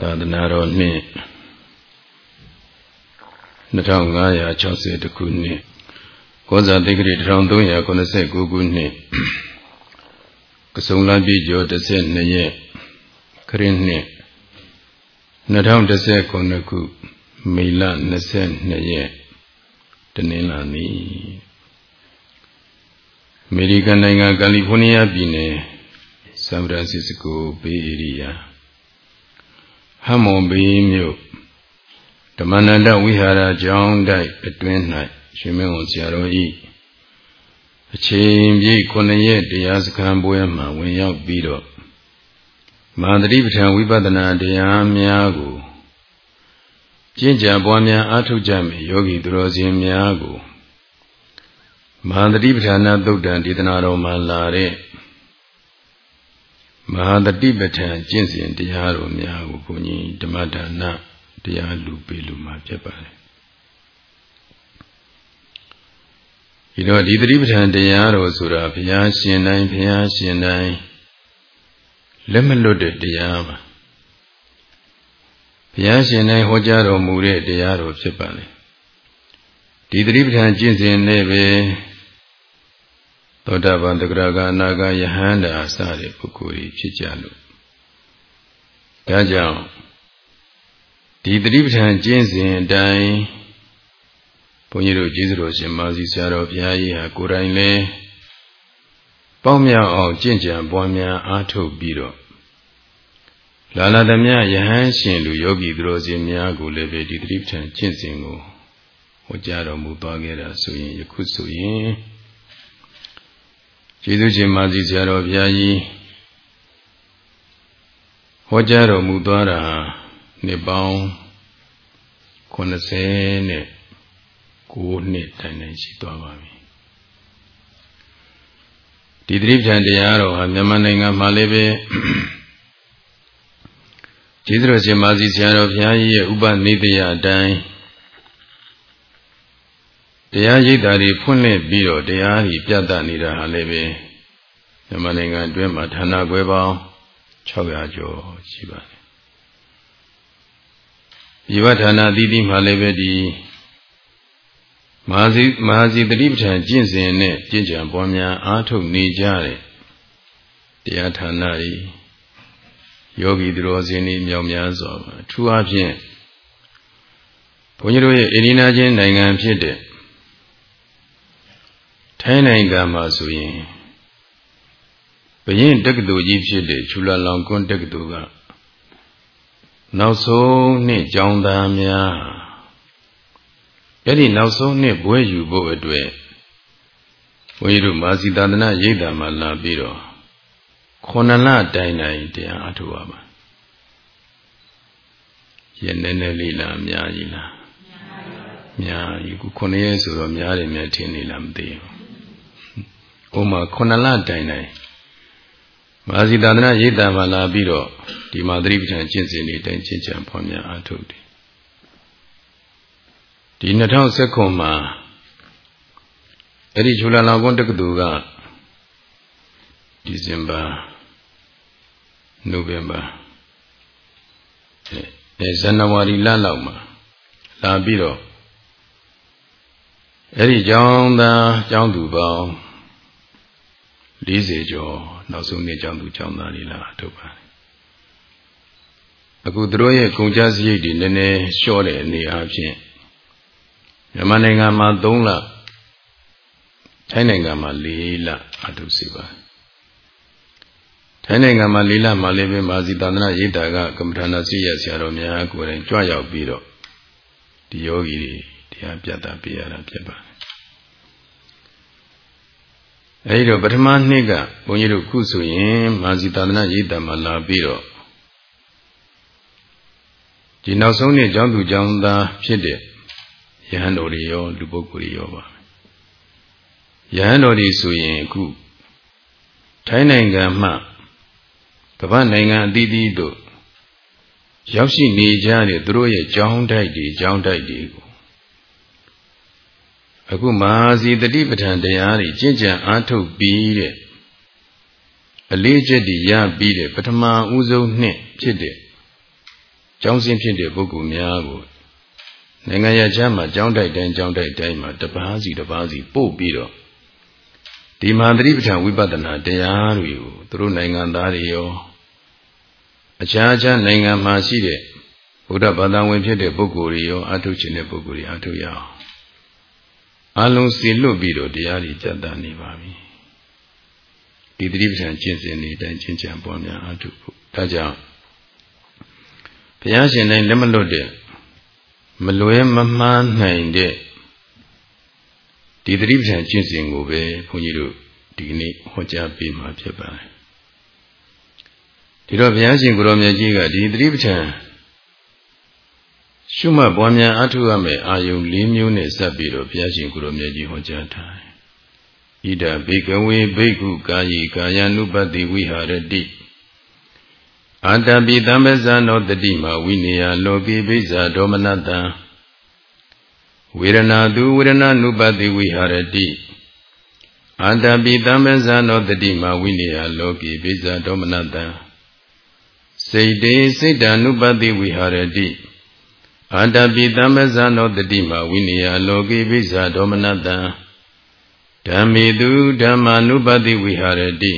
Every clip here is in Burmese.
သာသနာတော်နှစ်2560ခုနှစ်ကောဇာတိဂရိ1389ခုနှစ်ကစုံလပြည့်ကျော်12ရက်ခရစ်နှစ်2019ခုမေလ22ရက်တနင်္လာနေ့အမေရိကန်နိုင်ငံကယ်လီဖိုးနီးယားပြည်နယ်ဆန်ဖရန်စစ္စကိုဘေးဧရိယာ ဟမ်မွန်ဘေးမြို့ဓမ္မနန္ဒဝိဟာရကျောင်းတိုက်အတွင်း၌ရှင်မင်းဝန်ဆရာတော်ဤအချိန်ပြည့်9ရက်တရားစခန်းပွဲမှာဝင်ရောက်ပြီးတော့မဟာတိပဋ္ဌာန်ဝိပဿနာတရားများကိုကျင့်ကြံပွားများအားထုတ်ကြမယ်ယောဂီသူတော်စင်များကိုမဟာတိပဋ္ဌာန်သုတ်တံဒေသနာတော်မှာလာတဲ့ မဟာတတိပဋ္ဌာန်ကျင့်စဉ်တရားတော်များကိုဘုန်းကြီးဓမ္မဒါနတရားလူပေးလူမှာဖြစ်ပါတယ်ဒီတော့ဒီတတိပဋ္ဌာန်တရားတော်ဆိုတာဘုရားရှင်တိုင်းဘုရားရှင်တိုင်းလက်မလွတ်တဲ့တရားပါဘုရားရှင်တိုင်းဟောကြားတော်မူတဲ့တရားတော်ဖြစ်ပါလေဒီတတိပဋ္ဌာန်ကျင့်စဉ်နဲ့ပဲ သောတာပန်တဂရကအနာဂယဟန္တာစတဲ့ပုဂ္ဂိုလ်ကြီးဖြစ်ကြလို့ဒါကြောင့်ဒီတတိပဋ္ဌာန်ကျင့်စဉ်အတိုင်းဘုန်းကြီးတို့ကျေးဇူးတော်ရှင်မာစီဆရာတော်ဘုရားကြီးဟာကိုယ်တိုင်လဲပေါင်းမြောက်အောင်ကျင့်ကြံပွားများအားထုတ်ပြီးတော့လာလာသမျှယဟန်ရှင်လူယောဂီသူတော်စင်များကိုလည်းပဲဒီတတိပဋ္ဌာန်ကျင့်စဉ်ကိုဟောကြားတော်မူသွားခဲ့တာဆိုရင်ယခုဆိုရင် ကျေးဇူးရှင်မာစီဆရာတော်ဘုရားကြီးဟောကြားတော်မူသွားတာနှစ်ပေါင်း80နဲ့9နှစ်တိုင်တိုင်ရှိသွားပါပြီဒီသတိပဋ္ဌာန်တရားတော်ဟာမြန်မာနိုင်ငံမှာလည်းပဲကျေးဇူးတော်ရှင်မာစီဆရာတော်ဘုရားကြီးရဲ့ဥပနိဒေယအတိုင်း တရားရိပ်တာတွေဖွင့်လှစ်ပြီးတော့တရားကြီးပြသနေတာဟာလည်းပဲမြန်မာနိုင်ငံအတွင်းမှာဌာနကွဲပေါင်း600ကျော်ရှိပါတယ်။ဒီဝဌာနအသီးသီးမှာလည်းပဲဒီမဟာစီမဟာစီတတိပဋ္ဌာန်ကျင့်စဉ်နဲ့ကျင့်ကြံပွားများအားထုတ်နေကြတဲ့တရားဌာနကြီးယောဂီသူတော်စင်တွေမြောက်များစွာပါအထူးအားဖြင့်ဘုန်းကြီးတို့ရဲ့အိန္ဒိနာချင်းနိုင်ငံဖြစ်တဲ့ ထိုင်းနိုင်ငံမှာဆိုရင်ဘရင်တက္ကသိုလ်ကြီးဖြစ်တဲ့ချူလာလောင်ကွန်းတက္ကသိုလ်ကနောက်ဆုံးနှစ်ကျောင်းသားများအဲ့ဒီနောက်ဆုံးနှစ်ဘွဲယူဖို့အတွက်ဘုန်းကြီးတို့မာစီသာသနာရိပ်သာမှာလာပြီးတော့ခုနှစ်လတိုင်တိုင်တရားအထုပါပါရဲ့နည်းနည်းလေးလားအများကြီးလားများကြီးခုခုနှစ်ရက်ဆိုတော့များတယ်များထင်နေလားမသိဘူး ဥမာခုနှစ်လတိုင်တိုင်မာဇီသာသနာရိပ်တာမှာလာပြီးတော့ဒီမာသရိပဋ္ဌာန်ကျင့်စဉ်တွေတိုင်ကျင့်ကြံဖွံ့များအားထုတ်တယ်ဒီ2019မှာအဲ့ဒီချူလာလောင်ကွန်းတက္ကသိုလ်ကဒီဇင်ဘာနိုဝင်ဘာအဲဇန်နဝါရီလလောက်မှာလာပြီးတော့အဲ့ဒီကျောင်းသားကျောင်းသူပေါင်း 40ကျော်နောက်ဆုံးနေ့ကျောင်းသူကျောင်းသားတွေလာထုတ်ပါတယ်အခုသူတို့ရဲ့ကုန်ကြစရိတ်တွေနည်းနည်းလျှော့တဲ့အနေအားဖြင့်မြန်မာနိုင်ငံမှာ3လထိုင်းနိုင်ငံမှာ4လအထုစီပါထိုင်းနိုင်ငံမှာ၄လမှာလည်းပဲမာဇီသာသနာရိပ်တာကကမ္မထာနာစိရဆရာတော်များကိုယ်တိုင်ကြွရောက်ပြီးတော့ဒီယောဂီတွေတရားပြတာပြရတာဖြစ်ပါတယ် အဲဒီတော့ပထမနှစ်ကဘုန်းကြီးတို့ခုဆိုရင်မာဇီသာသနာရိပ်တာမှာလာပြီးတော့ဒီနောက်ဆုံးနှစ်ကျောင်းသူကျောင်းသားဖြစ်တဲ့ယဟန်တော်တွေရောလူပုဂ္ဂိုလ်တွေရောပါယဟန်တော်တွေဆိုရင်အခုထိုင်းနိုင်ငံမှကမ္ဘာနိုင်ငံအသီးသီးတို့ရောက်ရှိနေကြတဲ့သူတို့ရဲ့ကြောင်းတိုက်တွေကြောင်းတိုက်တွေကို အခုမဟာစီတတိပဋ္ဌာန်တရားတွေကျင့်ကြံအားထုတ်ပြီးတဲ့အလေးချက်တွေရပြီးတဲ့ပထမဦးဆုံးနှစ်ဖြစ်တဲ့ကျောင်းစင်းဖြစ်တဲ့ပုဂ္ဂိုလ်များကိုနိုင်ငံရချမ်းမှာကျောင်းတိုက်တိုင်းကျောင်းတိုက်တိုင်းမှာတပါးစီတပါးစီပို့ပြီးတော့ဒီမဟာသတိပဋ္ဌာန်ဝိပဿနာတရားတွေကိုသူတို့နိုင်ငံသားတွေရောအခြားခြားနိုင်ငံမှာရှိတဲ့ဗုဒ္ဓဘာသာဝင်ဖြစ်တဲ့ပုဂ္ဂိုလ်တွေရောအထုခြင်းတဲ့ပုဂ္ဂိုလ်တွေအထုရအောင် အလုံးစီလွတ်ပြီးတော့တရားတွေကြတ်တာနေပါပြီဒီသတိပဋ္ဌာန်ကျင့်စဉ်နေတိုင်းကျင့်ကြံပွားများအထုဖို့ဒါကြောင့်ဘုရားရှင်တိုင်းလက်မလွတ်တဲ့မလွဲမမှားနိုင်တဲ့ဒီသတိပဋ္ဌာန်ကျင့်စဉ်ကိုပဲဘုန်းကြီးတို့ဒီကနေ့ဟောကြားပေးမှာဖြစ်ပါတယ်ဒီတော့ဘုရားရှင်ကိုရောမြတ်ကြီးကဒီသတိပဋ္ဌာန် ရှုမှတ်ပွားများအထုရမယ်အာယုံ၄မျိုးနဲ့စပ်ပြီးတော့ဘုရားရှင်ကိုရောမြတ်ကြီးဟောကြားထားတယ်ဣဒဘေကဝေဘိက္ခုကာယီကာယ ानु ပတိဝိဟာရတိအတပိတံပဇာနောတတိမဝိနေယလောကိဘိဇာဒေါမနတံဝေရဏသူဝေရဏ ानु ပတိဝိဟာရတိအတပိတံပဇာနောတတိမဝိနေယလောကိဘိဇာဒေါမနတံစိတ်တေစိတ်တ ानु ပတိဝိဟာရတိ အတပိတံပဇာနောတတိမဝိနေယလောကိဘိဇာဒေါမနတံဓမ္မေသူဓမ္မာနုပတိဝိဟာရတိ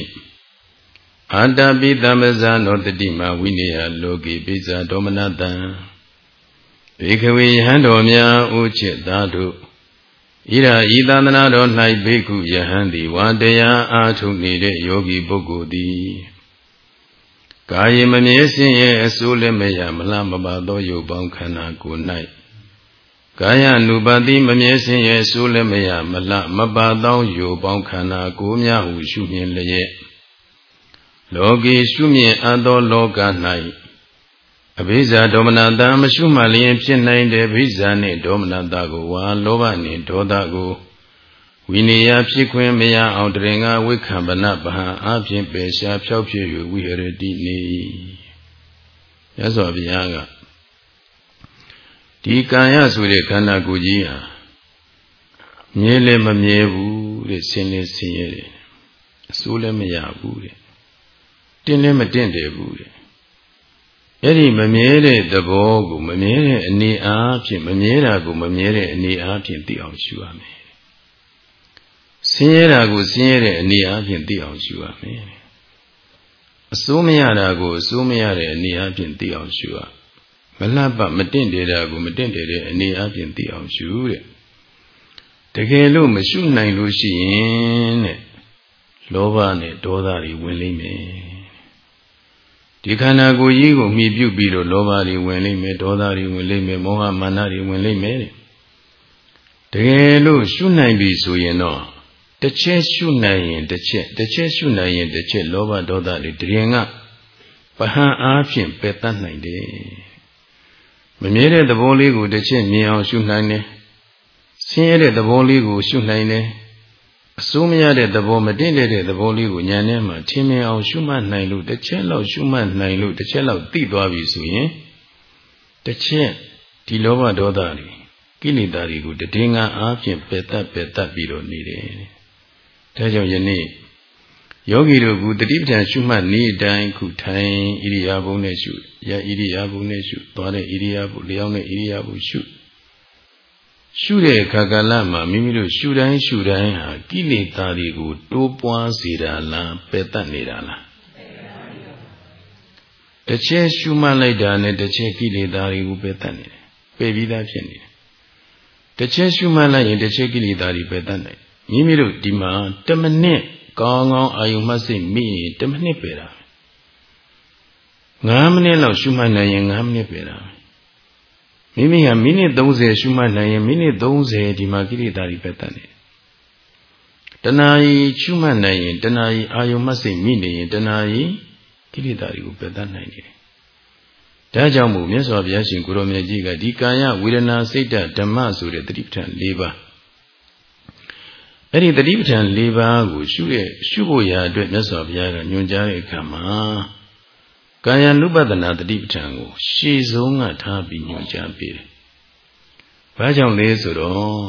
အတ္တပိတမဇာနောတတိမဝိနေယလောကေပိဇာဒေါမနတံဘေခဝေယဟံတော်များဥจิตသာတို့ဣရာဤသန္တနာတော်၌ဘေကုယဟံသည်ဝါတရားအားထုတ်နေတဲ့ယောဂီပုဂ္ဂိုလ်သည် ကာယမမြဲစင်ရဲ့အစိုးလည်းမရမလားမပါသောယုတ်ပေါင်းခန္ဓာကိုယ်၌ကာယ ानु ပတိမမြဲစင်ရဲ့အစိုးလည်းမရမလားမပါသောယုတ်ပေါင်းခန္ဓာကိုယ်များဟုရှုမြင်လျက်လောကေရှုမြင်အပ်သောလောက၌အဘိဇာဒေါမနတာမရှုမှလျင်ဖြစ်နိုင်တဲ့ဘိဇာနှင့်ဒေါမနတာကိုဝါလောဘနှင့်ဒေါသကို ဝိနည်းဖြစ်ခွင့်မရအောင်တရင်ကဝိခံပနပဟံအပြင်ပေရှားဖြောက်ဖြစ်၍ဝိဟရတိနေရသော်ဘုရားကဒီကာယဆိုတဲ့ခန္ဓာကိုယ်ကြီးဟာမြဲလည်းမမြဲဘူးတဲ့ဆင်းလည်းဆင်းရဲတယ်အစိုးလည်းမရဘူးတဲ့တင်းလည်းမတင့်တယ်ဘူးတဲ့အဲ့ဒီမမြဲတဲ့သဘောကိုမမြဲတဲ့အနေအားဖြင့်မမြဲတာကိုမမြဲတဲ့အနေအားဖြင့်သိအောင်ရှုရမယ် ဆင်းရဲတာကိုဆင်းရဲတဲ့အနေအားဖြင့်သိအောင်ရှုရမယ်အစိုးမရတာကိုအစိုးမရတဲ့အနေအားဖြင့်သိအောင်ရှုရမလှပမတင့်တယ်တာကိုမတင့်တယ်တဲ့အနေအားဖြင့်သိအောင်ရှုတဲ့တကယ်လို့မရှုနိုင်လို့ရှိရင်တဲ့လောဘနဲ့ဒေါသတွေဝင်လိမ့်မယ်ဒီခန္ဓာကိုယ်ကြီးကိုမှီပြုပြီးတော့လောဘတွေဝင်လိမ့်မယ်ဒေါသတွေဝင်လိမ့်မယ်မောဟမာနတွေဝင်လိမ့်မယ်တဲ့တကယ်လို့ရှုနိုင်ပြီဆိုရင်တော့ တစ်ချက်ရှုနိုင်ရင်တစ်ချက်တစ်ချက်ရှုနိုင်ရင်တစ်ချက်လောဘဒေါသတွေတရင်ကပဟံအားဖြင့်ပယ်တတ်နိုင်တယ်မမြဲတဲ့သဘောလေးကိုတစ်ချက်မြင်အောင်ရှုနိုင်တယ်ဆင်းရဲတဲ့သဘောလေးကိုရှုနိုင်တယ်အစိုးမရတဲ့သဘောမတင့်တဲ့သဘောလေးကိုဉာဏ်နဲ့မှထင်မြင်အောင်ရှုမှတ်နိုင်လို့တစ်ချက်လောက်ရှုမှတ်နိုင်လို့တစ်ချက်လောက်သိသွားပြီဆိုရင်တစ်ချက်ဒီလောဘဒေါသတွေကိလေသာတွေကိုတည်ငါအားဖြင့်ပယ်တတ်ပယ်တတ်ပြီးတော့နေတယ်။ ဒါကြောင့်ယနေ့ယောဂီတို့ကတတိပဋ္ဌာန်ရှုမှတ်နေတိုင်းခုထိုင်ဣရိယာပုနဲ့ရှုရဣရိယာပုနဲ့ရှုသွားတဲ့ဣရိယာပုလျောင်းတဲ့ဣရိယာပုရှုရှုတဲ့အခါကလမှာမိမိတို့ရှုတိုင်းရှုတိုင်းဟာကိလေသာတွေကို တိုးပွားစေတာလားပယ်တတ်နေတာလားတစ်ချက်ရှုမှတ်လိုက်တာနဲ့တစ်ချက်ကိလေသာတွေကိုပယ်တတ်နေတယ်ပယ်ပြီးသားဖြစ်နေတယ်တစ်ချက်ရှုမှတ်လိုက်ရင်တစ်ချက်ကိလေသာတွေပယ်တတ်နိုင် မိမိတို့ဒီမှာ10မိနစ်ကောင်းကောင်းအာယုံမှတ်စိတ်မိရင်10မိနစ်ပယ်တာ9မိနစ်လောက်ရှုမှတ်နိုင်ရင်9မိနစ်ပယ်တာမိမိဟာမိနစ်30ရှုမှတ်နိုင်ရင်မိနစ်30ဒီမှာကိလေသာတွေပဲတတ်နေတဏှာကြီးရှုမှတ်နိုင်ရင်တဏှာကြီးအာယုံမှတ်စိတ်မိနေရင်တဏှာကြီးကိလေသာတွေကိုပယ်တတ်နိုင်တယ်ဒါကြောင့်မို့မြတ်စွာဘုရားရှင်ကိုရောမြတ်ကြီးကဒီကာယဝေဒနာစိတ်ဓဓမ္မဆိုတဲ့တတိပဋ္ဌာန်၄ပါး အဲ့ဒီတတိပဋ္ဌာန်၄ပါးကိုရှုရဲ့ရှုဖို့ရာအတွက်မြတ်စွာဘုရားကညွှန်ကြားတဲ့အခါမှာကာယ ानु ပဒနာတတိပဋ္ဌာန်ကို ရှေ့ဆုံးကထားပြီးညွှန်ကြားပေးတယ်။ဘာကြောင့်လဲဆိုတော့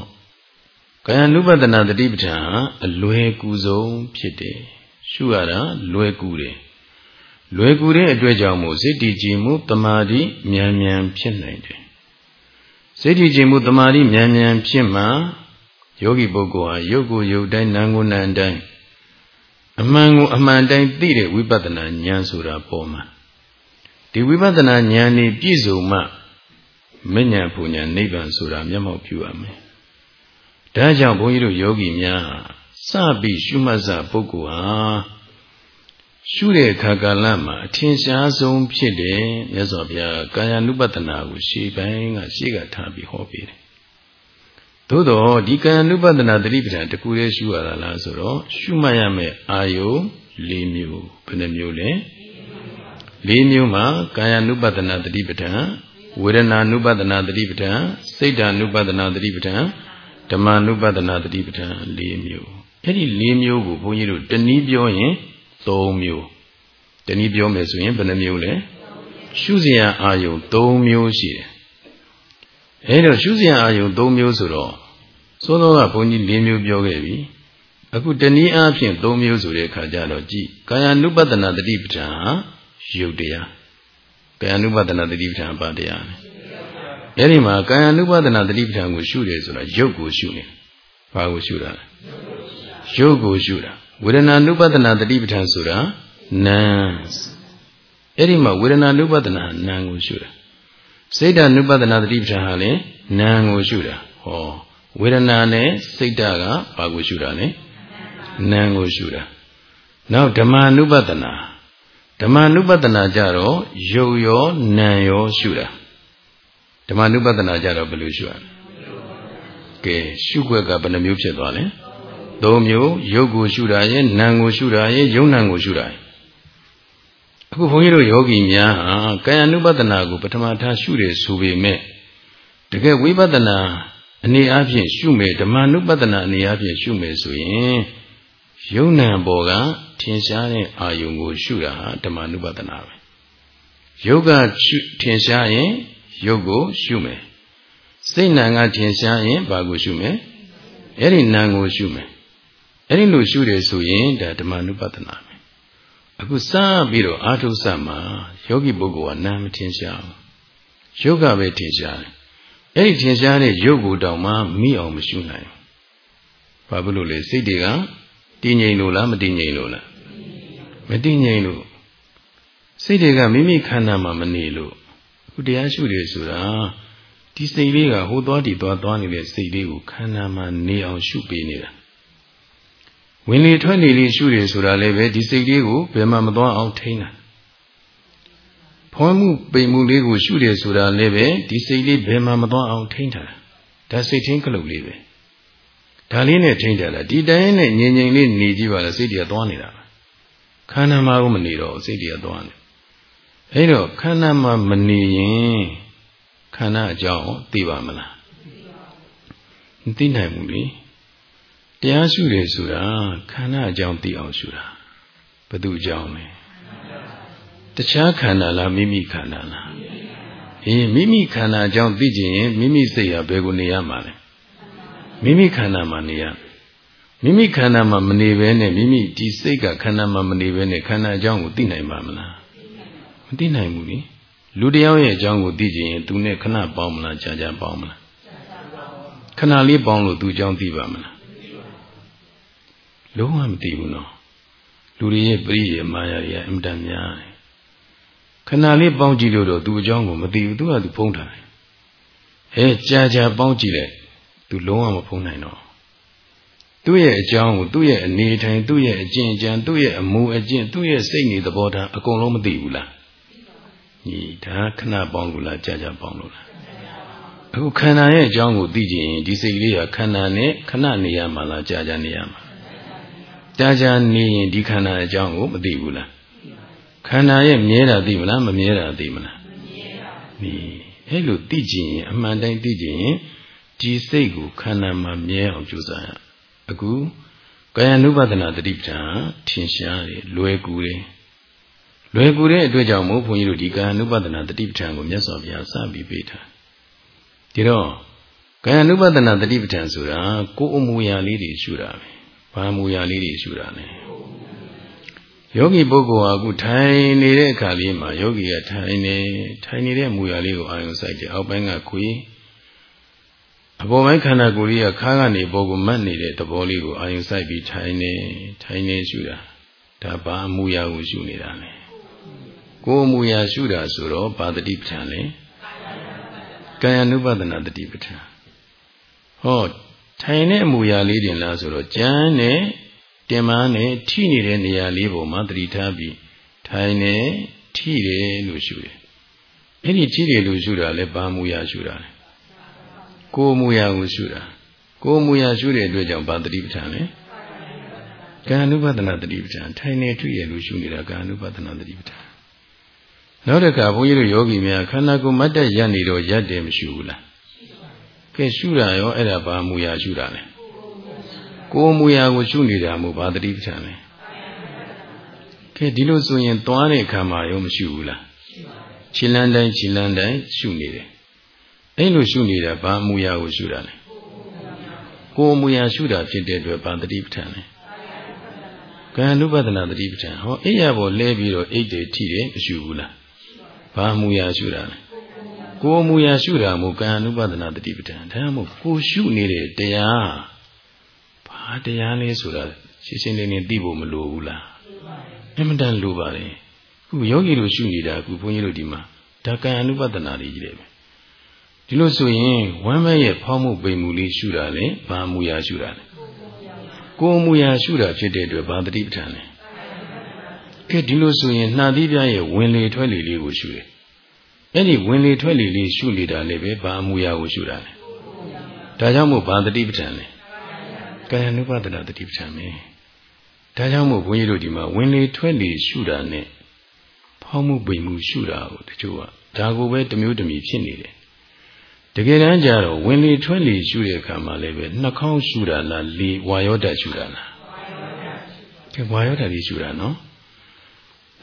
ကာယ ानु ပဒနာတတိပဋ္ဌာန်အလွယ်ကူဆုံးဖြစ်တယ်။ရှုရတာလွယ်ကူတယ်လွယ်ကူတဲ့အတွက်ကြောင့်မို့စိတ်တည်ကြည်မှုတမာတိမြန်မြန်ဖြစ်နိုင်တယ်စိတ်တည်ကြည်မှုတမာတိမြန်မြန်ဖြစ်မှ ယောဂီပုဂ္ဂိုလ်ဟာရုပ်ကိုရုပ်တိုင်းနာမ်ကိုနာမ်တိုင်းအမှန်ကိုအမှန်တိုင်းသိတဲ့ဝိပဿနာဉာဏ်ဆိုတာပေါ်မှာဒီဝိပဿနာဉာဏ်นี่ပြည့်စုံမှမဉ္ဇဉ်ပူညာနိဗ္ဗာန်ဆိုတာမျက်မှောက်ပြုရမယ်။ဒါကြောင့်ဘုန်းကြီးတို့ယောဂီများစပြီးရှုမှတ်စပုဂ္ဂိုလ်ဟာရှုတဲ့အခါကာလမှာအထင်ရှားဆုံးဖြစ်တယ်မြတ်စွာဘုရားကာယ ानु ပတနာကိုရှေ့ပိုင်းကရှေ့ကထားပြီးဟောပေးတယ်။ သို့တော့ဒီကံ అను ပဒနာသတိပဋ္ဌာန်တကူလေးရှုရတာလားဆိုတော့ရှုမှတ်ရမယ့်အာယု၄မျိုးဘယ်နှမျိုးလဲ၄မျိုးမှာကာယ అను ပဒနာသတိပဋ္ဌာန်ဝေဒနာ అను ပဒနာသတိပဋ္ဌာန်စိတ်ဓာ అను ပဒနာသတိပဋ္ဌာန်ဓမ္မ అను ပဒနာသတိပဋ္ဌာန်၄မျိုးအဲ့ဒီ၄မျိုးကိုဘုန်းကြီးတို့တနည်းပြောရင်၃မျိုးတနည်းပြောမယ်ဆိုရင်ဘယ်နှမျိုးလဲရှုစရာအာယုံ၃မျိုးရှိတယ်အဲ့တော့ရှုစရာအာယုံ၃မျိုးဆိုတော့ သို့သောကဘုန်းကြီး၄မျိုးပြောခဲ့ပြီအခုတနည်းအားဖြင့်၃မျိုးဆိုတဲ့အခါကျတော့ကြည်ကာယ ानु ပတနာတတိပဌာန်ယုတ်တရားကာယ ानु ပတနာတတိပဌာန်ပါတရားအဲ့ဒီမှာကာယ ानु ပတနာတတိပဌာန်ကိုရှုတယ်ဆိုတာယုတ်ကိုရှုနေဘာကိုရှုတာလဲယုတ်ကိုရှုတာဝေဒနာနုပဒနာတတိပဋ္ဌာန်ဆိုတာနာအဲ့ဒီမှာဝေဒနာနုပဒနာနာကိုရှုတာစိတ်ဓာနုပဒနာတတိပဋ္ဌာန်ဟာလည်းနာကိုရှုတာဟော ဝေဒနာနဲ့စိတ်ဓာကဘာကိုရှုတာလဲနာကိုရှုတာနောက်ဓမ္မနုပဒနာဓမ္မနုပဒနာကြတော့ယုတ်ရောနာရောရှုတာဓမ္မနုပဒနာကြတော့ဘယ်လိုရှုရလဲကဲရှုွက်ကဘယ်နှမျိုးဖြစ်သွားလဲသုံးမျိုးရုပ်ကိုရှုတာရဲ့နာမ်ကိုရှုတာရဲ့ယုံနာမ်ကိုရှုတာရဲ့အခုဘုန်းကြီးတို့ယောဂီများဟာကာယ ानु ပဒနာကိုပထမထားရှုတယ်ဆိုပေမဲ့တကယ်ဝိပဿနာ အနေအချင်းရှုမယ်ဓမ္မ ानु ပဒနာအနေအချင်းရှုမယ်ဆိုရင်ယုံနာပေါ်ကထင်ရှားတဲ့အာယုံကိုရှုတာဟာဓမ္မ ानु ပဒနာပဲယုတ်ကထင်ရှားရင်ယုတ်ကိုရှုမယ်စိတ်နာကထင်ရှားရင်ဘာကိုရှုမယ်အဲ့ဒီနာကိုရှုမယ်အဲ့ဒီလိုရှုတယ်ဆိုရင်ဒါဓမ္မနုပဒနာပဲအခုစပြီးတော့အာထုစမှာယောဂီပုဂ္ဂိုလ်ကနာမထင်ရှားဘူးယုတ်ကပဲထင်ရှားတယ် အဲ့ဒီထင်ရှားတဲ့ယုတ်ကိုတောင်မှမိအောင်မရှုနိုင်ဘာဖြစ်လို့လဲစိတ်တွေကတည်ငြိမ်လို့လားမတည်ငြိမ်လို့လားမတည်ငြိမ်လို့စိတ်တွေကမိမိခန္ဓာမှာမနေလို့အခုတရားရှုတယ်ဆိုတာဒီစိတ်လေးကဟိုသွားဒီသွားသွားနေတဲ့စိတ်လေးကိုခန္ဓာမှာနေအောင်ရှုပေးနေတာဝင်လေထွက်လေလေးရှုတယ်ဆိုတာလည်းပဲဒီစိတ်လေးကိုဘယ်မှမသွားအောင်ထိန်းတာ ဖွမ်းမှုပိန်မှုလေးကိုရှုတယ်ဆိုတာလည်းပဲဒီစိတ်လေးဘယ်မှမသွားအောင်ထိန်းတာဒါစိတ်ချင်းကလုတ်လေးပဲဒါလေးနဲ့ထိန်းကြတာဒီတိုင်းနဲ့ငြိမ်ငြိမ်လေးနေကြည့်ပါလားစိတ်တွေကသွားနေတာခန္ဓာမှာကိုမနေတော့စိတ်တွေကသွားနေအဲ့တော့ခန္ဓာမှာမနေရင်ခန္ဓာအကြောင်းသိပါမလားမသိနိုင်ဘူးလေတရားရှုတယ်ဆိုတာခန္ဓာအကြောင်းသိအောင်ရှုတာဘယ်သူအကြောင်းလဲ တခြားခန္ဓာလားမိမိခန္ဓာလားအေးမိမိခန္ဓာအကြောင်းသိခြင်းရင်မိမိစိတ်ဟာဘယ်ကိုနေရမှာလဲမိမိခန္ဓာမှာနေရမိမိခန္ဓာမှာမနေဘဲနဲ့မိမိဒီစိတ်ကခန္ဓာမှာမနေဘဲနဲ့ခန္ဓာအကြောင်းကိုသိနိုင်ပါမလားမသိနိုင်ဘူးလေလူတယောက်ရဲ့အကြောင်းကိုသိခြင်းရင်သူနဲ့ခဏပေါင်းမလားကြာကြာပေါင်းမလားခဏလေးပေါင်းလို့သူအကြောင်းသိပါမလားလုံးဝမသိဘူးနော်လူတွေရဲ့ပရိယေမာယာတွေကအင်တန်များတယ် ခဏလေးပေါင်းကြည့်လို့တော့သူအကြောင်းကိုမသိဘူးသူကသူဖုံးထားတယ်ဟဲကြာကြာပေါင်းကြည့်လိုက်သူလုံးဝမဖုံးနိုင်တော့သူ့ရဲ့အကြောင်းကိုသူ့ရဲ့အနေထိုင်သူ့ရဲ့အကျင့်ကြံသူ့ရဲ့အမူအကျင့်သူ့ရဲ့စိတ်နေသဘောထားအကုန်လုံးမသိဘူးလားညီဒါခဏပေါင်းလို့လားကြာကြာပေါင်းလို့လားအခုခန္ဓာရဲ့အကြောင်းကိုသိကြရင်ဒီစိတ်လေးကခန္ဓာနဲ့ခဏနေရမှာလားကြာကြာနေရမှာကြာကြာနေရင်ဒီခန္ဓာအကြောင်းကိုမသိဘူးလား ခန္ဓာရဲ့မြဲတာသိမလားမမြဲတာသိမလားမမြဲတာဒီအဲ့လိုသိကြရင်အမှန်တိုင်းသိကြရင်ဒီစိတ်ကိုခန္ဓာမှာမြဲအောင်ကြိုးစားရအခုကာယ ानु ပဒနာတတိပ္ပံထင်ရှားတယ်လွယ်ကူတယ်လွယ်ကူတဲ့အတွက်ကြောင့်မို့ဘုန်းကြီးတို့ဒီကာယ ानु ပဒနာတတိပ္ပံကိုမြတ်စွာဘုရားစပြီးပေးတာဒီတော့ကာယ ानु ပဒနာတတိပ္ပံဆိုတာကိုယ်အမူအရာလေးတွေရှုတာပဲဘာမူအရာလေးတွေရှုတာလဲ ယောဂီပုဂ္ဂိုလ်ဟာအခုထိုင်နေတဲ့အခါလေးမှာယောဂီကထိုင်နေထိုင်နေတဲ့မူရလေးကိုအာရုံစိုက်တယ်အောက်ပိုင်းကခွေအပေါ်ပိုင်းခန္ဓာကိုယ်ကြီးကခါးကနေပေါ်ကိုမတ်နေတဲ့သဘောလေးကိုအာရုံစိုက်ပြီးထိုင်နေထိုင်နေရှုတာဒါဘာမူရကိုရှုနေတာလဲကိုယ်မူရရှုတာဆိုတော့ဘာတတိပဋ္ဌာန်လဲကာယ ानु ပဒနာတတိပဋ္ဌာန်ဟောထိုင်တဲ့အမူအရာလေးတင်လားဆိုတော့ကြမ်းနဲ့ တင်မနဲ့ထိနေတဲ့နေရာလေးပေါ်မှာတတိထားပြီးထိုင်နေထိတယ်လို့ရှုတယ်။အဲ့ဒီထိတယ်လို့ရှုတာလဲဘာမူအရာရှုတာလဲ။ကိုယ်မူအရာကိုရှုတာ။ကိုယ်မူအရာရှုတဲ့အတွက်ကြောင့်ဘာတတိပဋ္ဌာန်လဲ။ကာနုပဒနာတတိပဋ္ဌာန်ထိုင်နေထိရလို့ရှုနေတာကာနုပဒနာတတိပဋ္ဌာန်နောက်တစ်ခါဘုန်းကြီးတို့ယောဂီများခန္ဓာကိုယ်မတ်တက်ရက်နေတော့ရက်တယ်မရှိဘူးလားကဲရှုတာရောအဲ့ဒါဘာမူရာရှုတာလဲ ကိုယ်မူရာကိုရှုနေတာမို့ဘာတတိပဋ္ဌာန်လဲကဲဒီလိုဆိုရင်သွားတဲ့အခါမှာရောမရှိဘူးလားခြေလန်းတိုင်းခြေလန်းတိုင်းရှုနေတယ်အဲ့လိုရှုနေတာဘာမူရာကိုရှုတာလဲကိုယ်မူရာရှုတာဖြစ်တဲ့အတွက်ဘာတတိပဋ္ဌာန်လဲကံ ानु ပဒနာတတိပဋ္ဌာန်ဟောအိယာပေါ်လဲပြီးတော့အိတ်တွေထိတယ်မရှိဘူးလားဘာမူရာရှုတာလဲကိုယ်မူရာရှုတာမို့ကာယ ानु ပဒနာတတိပဋ္ဌာန်ဒါမှမဟုတ်ကိုရှုနေတဲ့တရားဘာ တရားလဲဆိုတာရှင်းရှင်းလင်းလင်းသိဖို့မလိုဘူးလားအမှန်တန်လိုပါလေခုယောဂီတို့ရှုနေတာခုဘုန်းကြီးတို့ဒီမှာဒါကာယ ानु ပဒနာတွေကြီးတယ်ပဲဒီလိုဆိုရင်ဝမ်းမဲ့ရဲ့ဖောင်းမှုပိန်မှုလေးရှုတာလေဘာမူရာရှုတာလဲကိုယ်မူရာရှုတာဖြစ်တဲ့အတွက်ဘာတတိပဋ္ဌာန်လဲကဲဒီလိုဆိုရင်နှာသီးပြားရဲ့ဝင်လေထွက်လေလေးကိုရှုတယ်အဲ့ဒီဝင်လေထွက်လေလေးရှုနေတာလည်းပဲဘာအမူအရာကိုရှုတာလဲဒါကြောင့်မို့ဘာတတိပဋ္ဌာန်လဲ ကာယ ानु ပဒနာတတိပဋ္ဌာန်ပဲဒါကြောင့်မို့ဘုန်းကြီးတို့ဒီမှာဝင်လေထွက်လေရှုတာနဲ့ဖောင်းမှုပိန်မှုရှုတာကိုတချို့ကဒါကိုပဲတမျိုးတမီဖြစ်နေတယ်တကယ်တမ်းကျတော့ဝင်လေထွက်လေရှုတဲ့အခါမှာလည်းပဲနှာခေါင်းရှုတာလားလေဝါယောဓာတ်ရှုတာလားကဲဝါယောဓာတ်လေးရှုတာနော်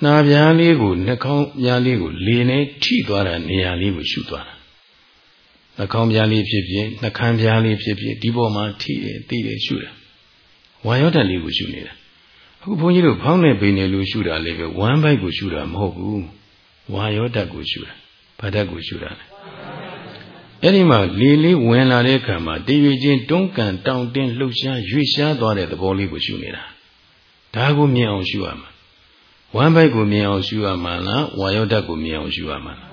နှာပြားလေးကိုနှာခေါင်းပြားလေးကိုလေနဲ့ထိသွားတာနေရာလေးကိုရှုသွားတာ နှာခေါင်းပြားလေးဖြစ်ဖြစ်နှာခမ်းပြားလေးဖြစ်ဖြစ်ဒီပေါ်မှာထိတယ်သိတယ်ရှုတယ်ဝါယောဓာတ်လေးကိုရှုနေတာအခုဘုန်းကြီးတို့ဖောင်းနေပိနေလို့ရှုတာလေးပဲဝမ်းပိုက်ကိုရှုတာမဟုတ်ဘူးဝါယောဓာတ်ကိုရှုတာဘာဓာတ်ကိုရှုတာလဲအဲ့ဒီမှာလေလေးဝင်လာတဲ့အခါမှာတည်ရချင်းတွန်းကန်တောင့်တင်းလှုပ်ရှားရွေ့ရှားသွားတဲ့သဘောလေးကိုရှုနေတာဒါကိုမြင်အောင်ရှုရမှာဝမ်းပိုက်ကိုမြင်အောင်ရှုရမှာလားဝါယောဓာတ်ကိုမြင်အောင်ရှုရမှာလား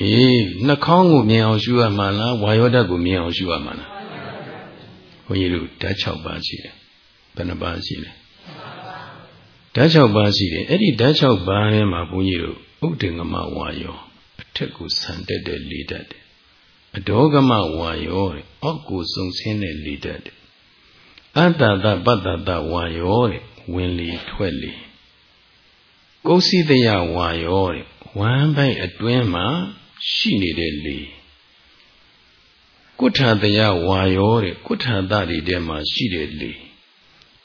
အေးနှာခေါင်းကိုမြင်အောင်ရှုရမှာလားဝါယောဓာတ်ကိုမြင်အောင်ရှုရမှာလားဘုန်းကြီးတို့ဓာတ်6ပါးရှိတယ်ဘယ်နှပါးရှိလဲဓာတ်6ပါးရှိတယ်အဲ့ဒီဓာတ်6ပါးထဲမှာဘုန်းကြီးတို့ဥဒ္ဒေငမဝါယောအထက်ကိုဆန်တက်တဲ့လေဓာတ်တယ်အဒေါကမဝါယောတဲ့အောက်ကိုစုံဆင်းတဲ့လေဓာတ်တယ်အတ္တတပတ္တတဝါယောတဲ့ဝင်လေထွက်လေကုသိတယဝါယောတဲ့ဝမ်းပိုက်အတွင်းမှာ ရှိနေတဲ့လေကုဋ္ဌတယဝါယောတဲ့ကုဋ္ဌတတွေထဲမှာရှိတဲ့လေ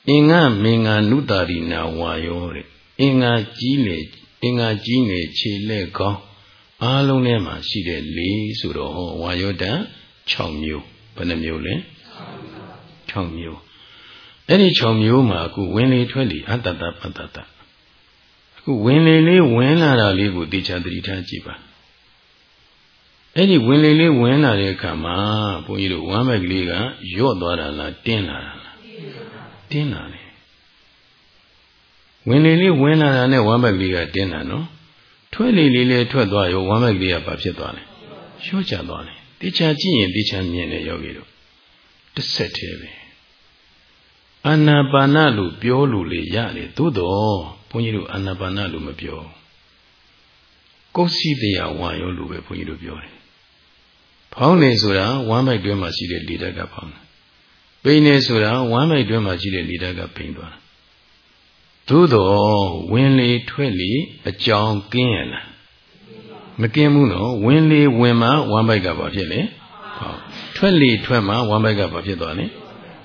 အင်္ဂမင်္ဂနုတာရိနာဝါယောတဲ့အင်္ဂါကြီးလေအင်္ဂါကြီးလေခြေလက်ကောင်းအားလုံးထဲမှာရှိတဲ့လေဆိုတော့ဝါယောတံ6မျိုးဘယ်နှမျိုးလဲ6မျိုးအဲ့ဒီ6မျိုးမှာအခုဝင်လေထွက်လေအတ္တတပတ္တတခုဝင်လေလေးဝင်လာတာလေးကိုတေချာသတိထားကြည့်ပါ အဲ့ဒီဝင်လေလေးဝင်လာတဲ့အခါမှာဘုန်းကြီးတို့ဝမ်းမိုက်ကလေးကယော့သွားတာလားတင်းလာတာလားတင်းလာတယ်ဝင်လေလေးဝင်လာတာနဲ့ဝမ်းမိုက်ကလေးကတင်းလာနော်ထွက်လေလေးလေးထွက်သွားရောဝမ်းမိုက်ကလေးကဘာဖြစ်သွားလဲရော့ချသွားတယ်တေချာကြည့်ရင်တေချာမြင်တယ်ယောဂီတို့တစ်ဆက်တည်းပဲအာနာပါနလို့ပြောလို့လေရတယ်သို့တော့ဘုန်းကြီးတို့အာနာပါနလို့မပြောကုသိတယဝါယောလို့ပဲဘုန်းကြီးတို့ပြောတယ် ဖောင်းနေဆိုတာဝမ်းမိုက်တွင်းမှာရှိတဲ့လေဓာတ်ကဖောင်းတယ်ပိန်နေဆိုတာဝမ်းမိုက်တွင်းမှာရှိတဲ့လေဓာတ်ကပိန်သွားတာသို့တော့ဝင်လေထွက်လေအကြောင်းကင်းရလားမကင်းဘူးနော်ဝင်လေဝင်မှဝမ်းပိုက်ကဘာဖြစ်လဲဟောထွက်လေထွက်မှဝမ်းပိုက်ကဘာဖြစ်သွားလဲ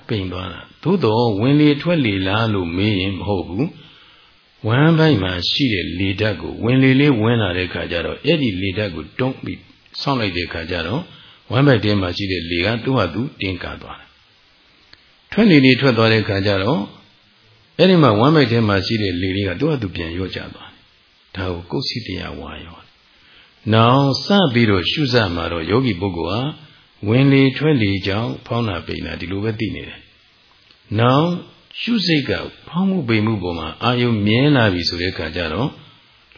ပိန်သွားတာသို့တော့ဝင်လေထွက်လေလားလို့မေးရင်မဟုတ်ဘူးဝမ်းပိုင်းမှာရှိတဲ့လေဓာတ်ကိုဝင်လေလေးဝင်လာတဲ့ခါကျတော့အဲ့ဒီလေဓာတ်ကိုတွန်းပြီး ဆောင်းလိုက်တဲ့ခါကျတော့ဝမ်းဘက်ထဲမှာရှိတဲ့လေကသူ့ဟာသူတင်းကာသွားတယ်ထွက်လေလေးထွက်သွားတဲ့ခါကျတော့အဲ့ဒီမှာဝမ်းမိုက်ထဲမှာရှိတဲ့လေလေးကသူ့ဟာသူပြန်ရော့ကျသွားတယ်ဒါကိုကုသိတရားဝါရောနောင်စပြီးတော့ရှုစမှာတော့ယောဂီပုဂ္ဂိုလ်ဟာဝင်လေထွက်လေကြောင့်ဖောင်းတာပိန်တာဒီလိုပဲသိနေတယ်နောင်ရှုစိတ်ကဖောင်းမှုပိန်မှုပေါ်မှာအာယုမြဲလာပြီဆိုတဲ့အခါကျတော့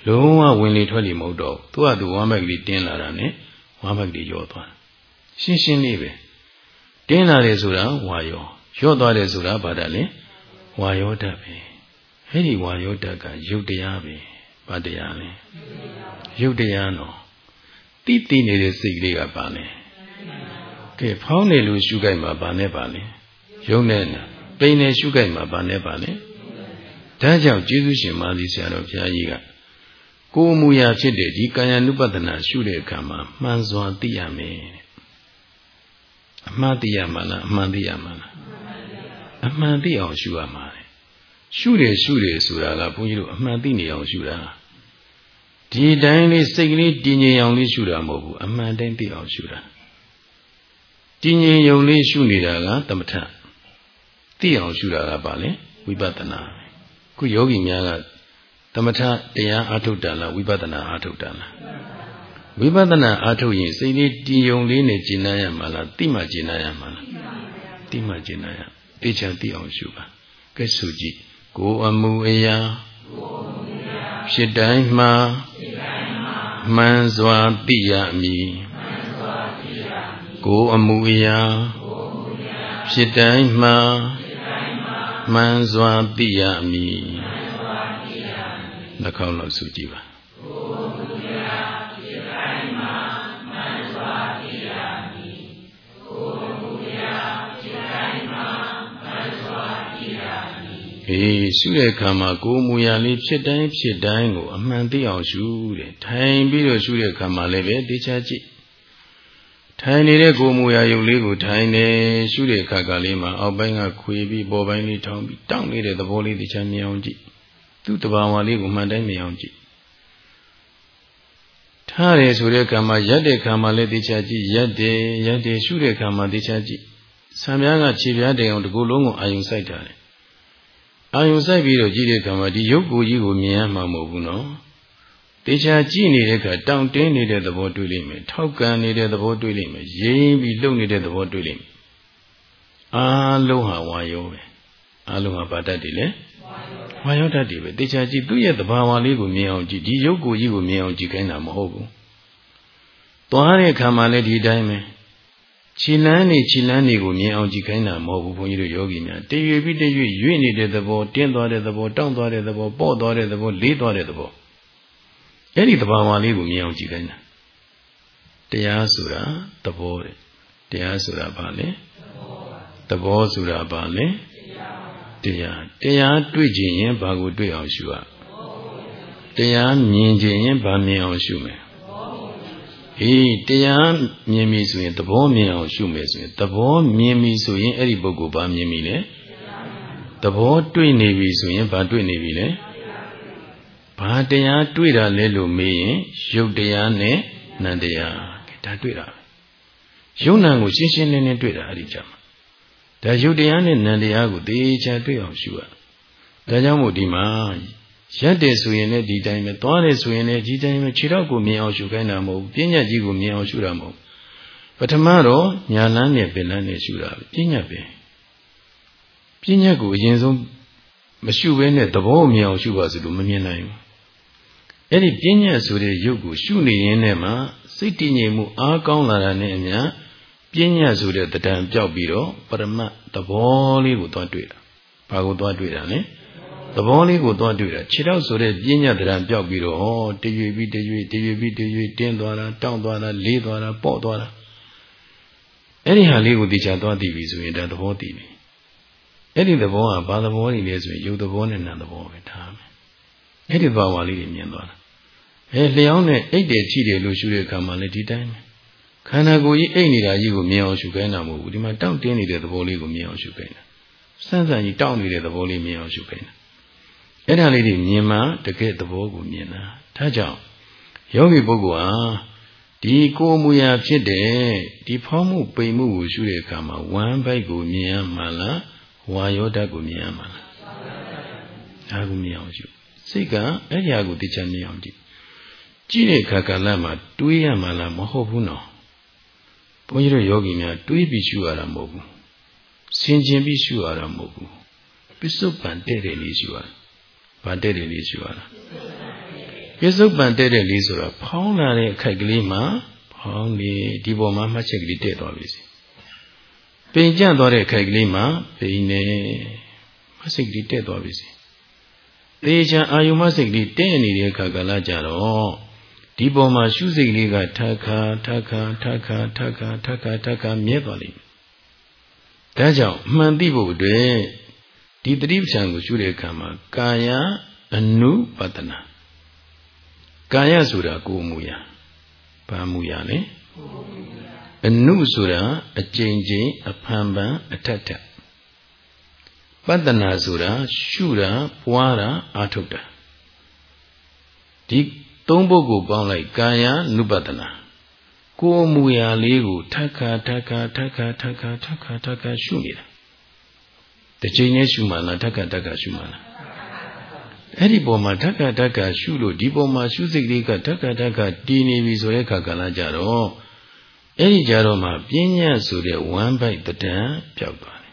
လုံးဝဝင်လေထွက်လေမဟုတ်တော့သူ့ဟာသူဝမ်းမိုက်ကလေးတင်းလာတာနဲ့ဝမ်းမိုက်ကလေးရော့သွားရှင်းရှင်းလေးပဲတင်းလာတယ်ဆိုတာဝါရောရော့သွားတယ်ဆိုတာဘာတလဲဝါယောဓာတ်ပဲအဲ့ဒီဝါယောဓာတ်ကယုတ်တရားပဲဘာတရားလဲယုတ်တရားနော်တိတိနေတဲ့စိတ်ကလေးကပါလဲကဲဖောင်းနေလို့ရှုကြိုက်မှာဘာနဲ့ပါလဲယုံနဲ့ပိန်နေရှုကြိုက်မှာဘာနဲ့ပါလဲဒါကြောင့်ကျေးဇူးရှင်မာသီဆရာတော်ဘုရားကြီးက ကိုယ်မူရာဖြစ်တဲ့ဒီကာယ ानु ပဒနာရှုတဲ့အခါမှာမှန်စွာသိရမယ်အမှန်သိရမှာလားအမှန်သိရမှာလားအမှန်သိအောင်ရှုရမှာလေရှုတယ်ရှုတယ်ဆိုတာကဘုန်းကြီးတို့အမှန်သိနေအောင်ရှုတာဒီတိုင်းလေးစိတ်ကလေးတည်ငြိမ်အောင်လေးရှုတာမဟုတ်ဘူးအမှန်တိုင်းသိအောင်ရှုတာတည်ငြိမ်ုံလေးရှုနေတာကသမထသိအောင်ရှုတာကပါလေဝိပဿနာခုယောဂီများက သမထတရားအာထုတ်တာလားဝိပဿနာအာထုတ်တာလားဝိပဿနာအာထုတ်ရင်စိတ်လေးတည်ုံလေးနဲ့ကျင့်နိုင်ရမှာလားတိမှကျင့်နိုင်ရမှာလားတိမှကျင့်နိုင်ရတေချာသိအောင်ရှုပါကဲဆိုကြည့်ကိုယ်အမှုအရာဖြစ်တိုင်းမှာမှန်စွာသိရမည်ကိုယ်အမှုအရာဖြစ်တိုင်းမှာမှန်စွာသိရမည် နှာခေါင်းလောက်ဆိုကြည့်ပါအေးရှုတဲ့အခါမှာကိုယ်မူရလေးဖြစ်တိုင်းဖြစ်တိုင်းကိုအမှန်သိအောင်ရှုတဲ့ထိုင်ပြီးတော့ရှုတဲ့အခါမှာလည်းပဲသိချကြည့်ထိုင်နေတဲ့ကိုယ်မူရယုတ်လေးကိုထိုင်နေရှုတဲ့အခါကလေးမှာအောက်ပိုင်းကခွေပြီးပေါ်ပိုင်းလေးထောင်းပြီးတောင့်နေတဲ့သဘောလေးသိချမြင်အောင်ကြည့် သူ့တဘာဝလေးကိုမှန်တိုင်းမြင်အောင်ကြည့်ထားတယ်ဆိုတဲ့အခါမှာရက်တဲ့အခါမှာလည်းသိချကြည့်ရက်တယ်ရက်တယ်ရှုတဲ့အခါမှာသိချကြည့်ဆံပြားကခြေပြားတင်အောင်ဒီကိုယ်လုံးကိုအာယုံစိုက်တာလေအာယုံစိုက်ပြီးတော့ကြည့်တဲ့အခါမှာဒီရုပ်ကိုယ်ကြီးကိုမြင်ရမှာမဟုတ်ဘူးနော်တေချာကြည့်နေတဲ့အခါတောင့်တင်းနေတဲ့သဘောတွေ့လိမ့်မယ်ထောက်ကန်နေတဲ့သဘောတွေ့လိမ့်မယ်ရင်းပြီးလှုပ်နေတဲ့သဘောတွေ့လိမ့်မယ်အားလုံးဟာဝါယောပဲအားလုံးဟာဗာတတ်တယ်လေဝါယော တတ်တယ်ပဲတေချာကြည့်သူ့ရဲ့သဘာဝလေးကိုမြင်အောင်ကြည့်ဒီရုပ်ကိုယ်ကြီးကိုမြင်အောင်ကြည့်ခိုင်းတာမဟုတ်ဘူးသွားတဲ့အခါမှာလည်းဒီတိုင်းပဲခြေလန်းနေခြေလန်းနေကိုမြင်အောင်ကြည့်ခိုင်းတာမဟုတ်ဘူးဘုန်းကြီးတို့ယောဂီများတရွေပြီးတရွေရွေ့နေတဲ့သဘောတင်းသွားတဲ့သဘောတောင့်သွားတဲ့သဘောပေါ့သွားတဲ့သဘောလေးသွားတဲ့သဘောအဲ့ဒီသဘာဝလေးကိုမြင်အောင်ကြည့်ခိုင်းတာတရားဆိုတာသဘောတဲ့တရားဆိုတာဘာလဲသဘောဆိုတာဘာလဲ တရားတရားတွေ့ခြင်းရင်ဘာကိုတွေ့အောင်ရှုရတရားမြင်ခြင်းရင်ဘာမြင်အောင်ရှုမယ်အေးတရားမြင်ပြီဆိုရင်သဘောမြင်အောင်ရှုမယ်ဆိုရင်သဘောမြင်ပြီဆိုရင်အဲ့ဒီပုဂ္ဂိုလ်ဘာမြင်ပြီလဲသဘောတွေ့နေပြီဆိုရင်ဘာတွေ့နေပြီလဲဘာတရားတွေ့တာလဲလို့မေးရင်ရုပ်တရားနဲ့နံတရားဒါတွေ့တာယုံနံကိုရှင်းရှင်းလင်းလင်းတွေ့တာအဲ့ဒီကြမှာ ဒါရုပ်တရားနဲ့နံတရားကိုသေချာတွေ့အောင်ရှုရဒါကြောင့်မို့ဒီမှာရက်တယ်ဆိုရင်လည်းဒီတိုင်းပဲသွားတယ်ဆိုရင်လည်းဒီတိုင်းပဲခြေတော့ကိုမြင်အောင်ရှုခိုင်းတာမဟုတ်ဘူးပညာကြီးကိုမြင်အောင်ရှုတာမဟုတ်ပထမတော့ညာလန်းနဲ့ပင်လန်းနဲ့ရှုတာပညာပဲပညာကိုအရင်ဆုံးမရှုဘဲနဲ့သဘောမြင်အောင်ရှုပါဆိုလို့မမြင်နိုင်ဘူးအဲ့ဒီပညာဆိုတဲ့ရုပ်ကိုရှုနေရင်းနဲ့မှစိတ်တည်ငြိမ်မှုအားကောင်းလာတာနဲ့အမျှ ပညာဆိုတဲ့တဏ္ဍပြောက်ပြီးတော့ပရမတ်သဘောလေးကိုသွားတွေ့တာဘာကိုသွားတွေ့တာလဲသဘောလေးကိုသွားတွေ့တာခြေထောက်ဆိုတဲ့ပြဉ္ညာတရားပြောက်ပြီးတော့ဟောတရွေပြီးတရွေတရွေပြီးတရွေတင်းသွားတာတောင့်သွားတာလေးသွားတာပေါ့သွားတာအဲ့ဒီဟာလေးကိုသိချသွားသိပြီဆိုရင်ဒါသဘောသိပြီအဲ့ဒီသဘောကဘာသဘောနေလဲဆိုရင်ယုတ်သဘောနဲ့နာမ်သဘောပဲဒါပဲအဲ့ဒီဘာဝလေးတွေမြင်သွားတာအဲလျှောင်းနဲ့အိတ်တယ်ချိတယ်လို့ရှုတဲ့အခါမှာလည်းဒီတိုင်းပဲ ခန္ဓာကိုယ်ကြီးအိတ်နေတာကြီးကိုမြင်အောင်ရှုခိုင်းတာမဟုတ်ဘူးဒီမှာတောင့်တင်းနေတဲ့သဘောလေးကိုမြင်အောင်ရှုခိုင်းတာစမ်းစမ်းကြီးတောင့်နေတဲ့သဘောလေးမြင်အောင်ရှုခိုင်းတာအဲ့ဒါလေးတွေမြင်မှတကယ်သဘောကိုမြင်တာဒါကြောင့်ယောဂီပုဂ္ဂိုလ်ဟာဒီကိုယ်မူရာဖြစ်တဲ့ဒီဖောင်းမှုပိန်မှုကိုရှုတဲ့အခါမှာဝမ်းဘိုက်ကိုမြင်ရမှာလားဝါယောဓာတ်ကိုမြင်ရမှာလားဒါကိုမြင်အောင်ရှုစိတ်ကအဲ့ဒီဟာကိုသိချမြင်အောင်ကြည့်ကြည့်တဲ့အခါကလည်းမှတွေးရမှလားမဟုတ်ဘူးနော် ဘုန်းကြီးတို့ယောဂီများတွေးပြီးရှုရတာမဟုတ်ဘူးဆင်ခြင်ပြီးရှုရတာမဟုတ်ဘူးပစ္စုပန်တဲ့တဲ့လေးရှုရတာဘာတဲ့တဲ့လေးရှုရတာပစ္စုပန်တဲ့တဲ့လေးဆိုတာဖောင်းလာတဲ့အခိုက်ကလေးမှာဖောင်းနေဒီပေါ်မှာမှတ်ချက်ကလေးတဲ့သွားပြီစီပိန်ကျသွားတဲ့အခိုက်ကလေးမှာပိန်နေမှတ်ချက်ကလေးတဲ့သွားပြီစီသေချာအာယုမစိတ်ကလေးတဲ့နေတဲ့အခါကလည်းကြတော့ ဒီပေါ်မှာရှုစိတ်လေးကထခါထခါထခါထခါထခါထခါမြဲသွားလိမ့်မယ်။ဒါကြောင့်မှန်သိဖို့အတွက်ဒီတတိပ္ပံကိုရှုတဲ့အခါမှာကာယအနုပတနာကာယဆိုတာကိုယ်မူရာဘာမူရာလဲအနုဆိုတာအကျဉ်းချင်းအဖန်ပန်အထက်ထက်ပတ္တနာဆိုတာရှုတာပွားတာအာထုတ်တာဒီ သုံးပုဂ္ဂိုလ်ပေါင်းလိုက်ကာယ ानु ပတ္တနာကိုယ်မူရာလေးကိုထက်ခါထက်ခါထက်ခါထက်ခါထက်ခါထက်ခါရှုနေတာတစ်ချိန်နဲ့ရှုမှလားထက်ခါထက်ခါရှုမှလားအဲ့ဒီပုံမှာထက်ခါထက်ခါရှုလို့ဒီပုံမှာရှုစိတ်လေးကထက်ခါထက်ခါတည်နေပြီဆိုတဲ့အခါကလည်းကြတော့အဲ့ဒီကြတော့မှပြဉ္ညာဆိုတဲ့ဝမ်းပိုက်တံပျောက်သွား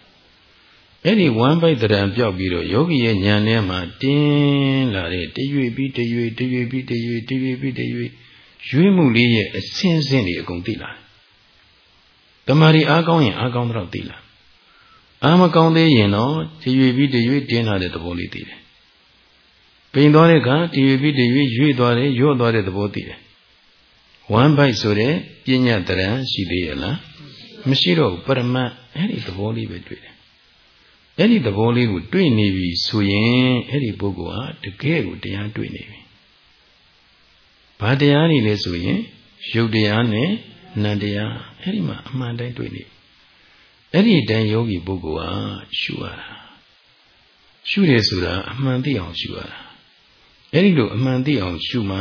အဲ့ဒီဝမ်းပိုက်တရံပြောက်ပြီးတော့ယောဂီရဲ့ဉာဏ်ထဲမှာတင်းလာတဲ့တရွေပြီးတရွေတရွေပြီးတရွေတရွေပြီးတရွေရွေးမှုလေးရဲ့အစင်းစင်းတွေအကုန်သိလာတယ်။တမာရီအားကောင်းရင်အားကောင်းတော့သိလာ။အားမကောင်းသေးရင်တော့တရွေပြီးတရွေတင်းလာတဲ့သဘောလေးသိတယ်။ပိန်သွားတဲ့အခါတရွေပြီးတရွေရွေ့သွားတယ်ရွေ့သွားတဲ့သဘောသိတယ်။ဝမ်းပိုက်ဆိုတဲ့ပညာတရံရှိသေးရဲ့လား။မရှိတော့ပရမတ်အဲ့ဒီသဘောလေးပဲတွေ့တယ် အဲ့ဒီသဘောလေးကိုတွေ့နေပြီဆိုရင်အဲ့ဒီပုဂ္ဂိုလ်ဟာတကယ်ကိုတရားတွေ့နေပြီ။ဘာတရားနေလဲဆိုရင်ရုပ်တရားနဲ့နံတရားအဲ့ဒီမှာအမှန်တိုင်းတွေ့နေ။အဲ့ဒီတန်ယောဂီပုဂ္ဂိုလ်ဟာရှုရတာ။ရှုတယ်ဆိုတာအမှန်သိအောင်ရှုရတာ။အဲ့ဒီလိုအမှန်သိအောင်ရှုမှ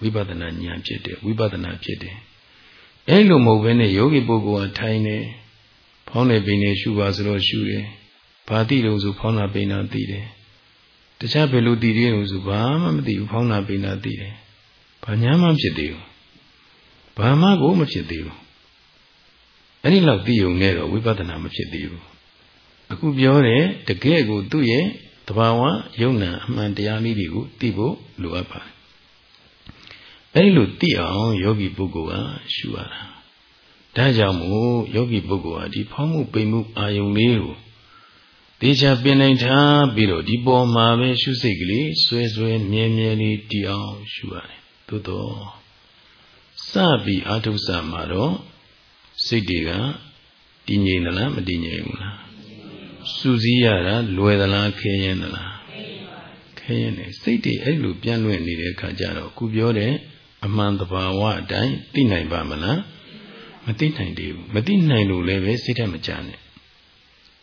ဝိပဿနာဉာဏ်ဖြစ်တယ်ဝိပဿနာဖြစ်တယ်။အဲ့လိုမဟုတ်ဘဲနဲ့ယောဂီပုဂ္ဂိုလ်ဟာထိုင်နေဖောင်းနေပင်နေရှုပါဆိုတော့ရှုတယ်။ ဘာသိလို့ဆိုဖောင်းနာပိနာသိတယ်တခြားဘယ်လိုသိတယ်လို့ဆိုဘာမှမသိဘူးဖောင်းနာပိနာသိတယ်ဘာညာမှဖြစ်သေးဘူးဘာမှကိုမဖြစ်သေးဘူးအဲ့ဒီလောက်သိုံနဲ့တော့ဝိပဿနာမဖြစ်သေးဘူးအခုပြောတဲ့တကယ်ကိုသူ့ရဲ့တဘာဝယုံနာအမှန်တရားလေးတွေကိုသိဖို့လိုအပ်ပါတယ်အဲ့ဒီလိုသိအောင်ယောဂီပုဂ္ဂိုလ်ကရှုရတာဒါကြောင့်မို့ယောဂီပုဂ္ဂိုလ်ဟာဒီဖောင်းမှုပိန်မှုအာယုံလေးကို တေချာပင်နိုင်ထားပြီးတော့ဒီပေါ်မှာပဲရှုစိတ်ကလေးဆွဲဆွဲမြဲမြဲလေးတည်အောင်ရှုရတယ်သို့တော့စပြီးအာထုစမှာတော့စိတ်တွေကတည်ငြိမ်သလားမတည်ငြိမ်ဘူးလားစူးစီးရတာလွယ်သလားခဲရင်သလားခဲရင်နေစိတ်တွေအဲ့လိုပြန့်လွင့်နေတဲ့အခါကျတော့ခုပြောတဲ့အမှန်တဘာဝအတိုင်းသိနိုင်ပါမလားမသိနိုင်သေးဘူးမသိနိုင်လို့လည်းပဲစိတ်ထက်မကြနဲ့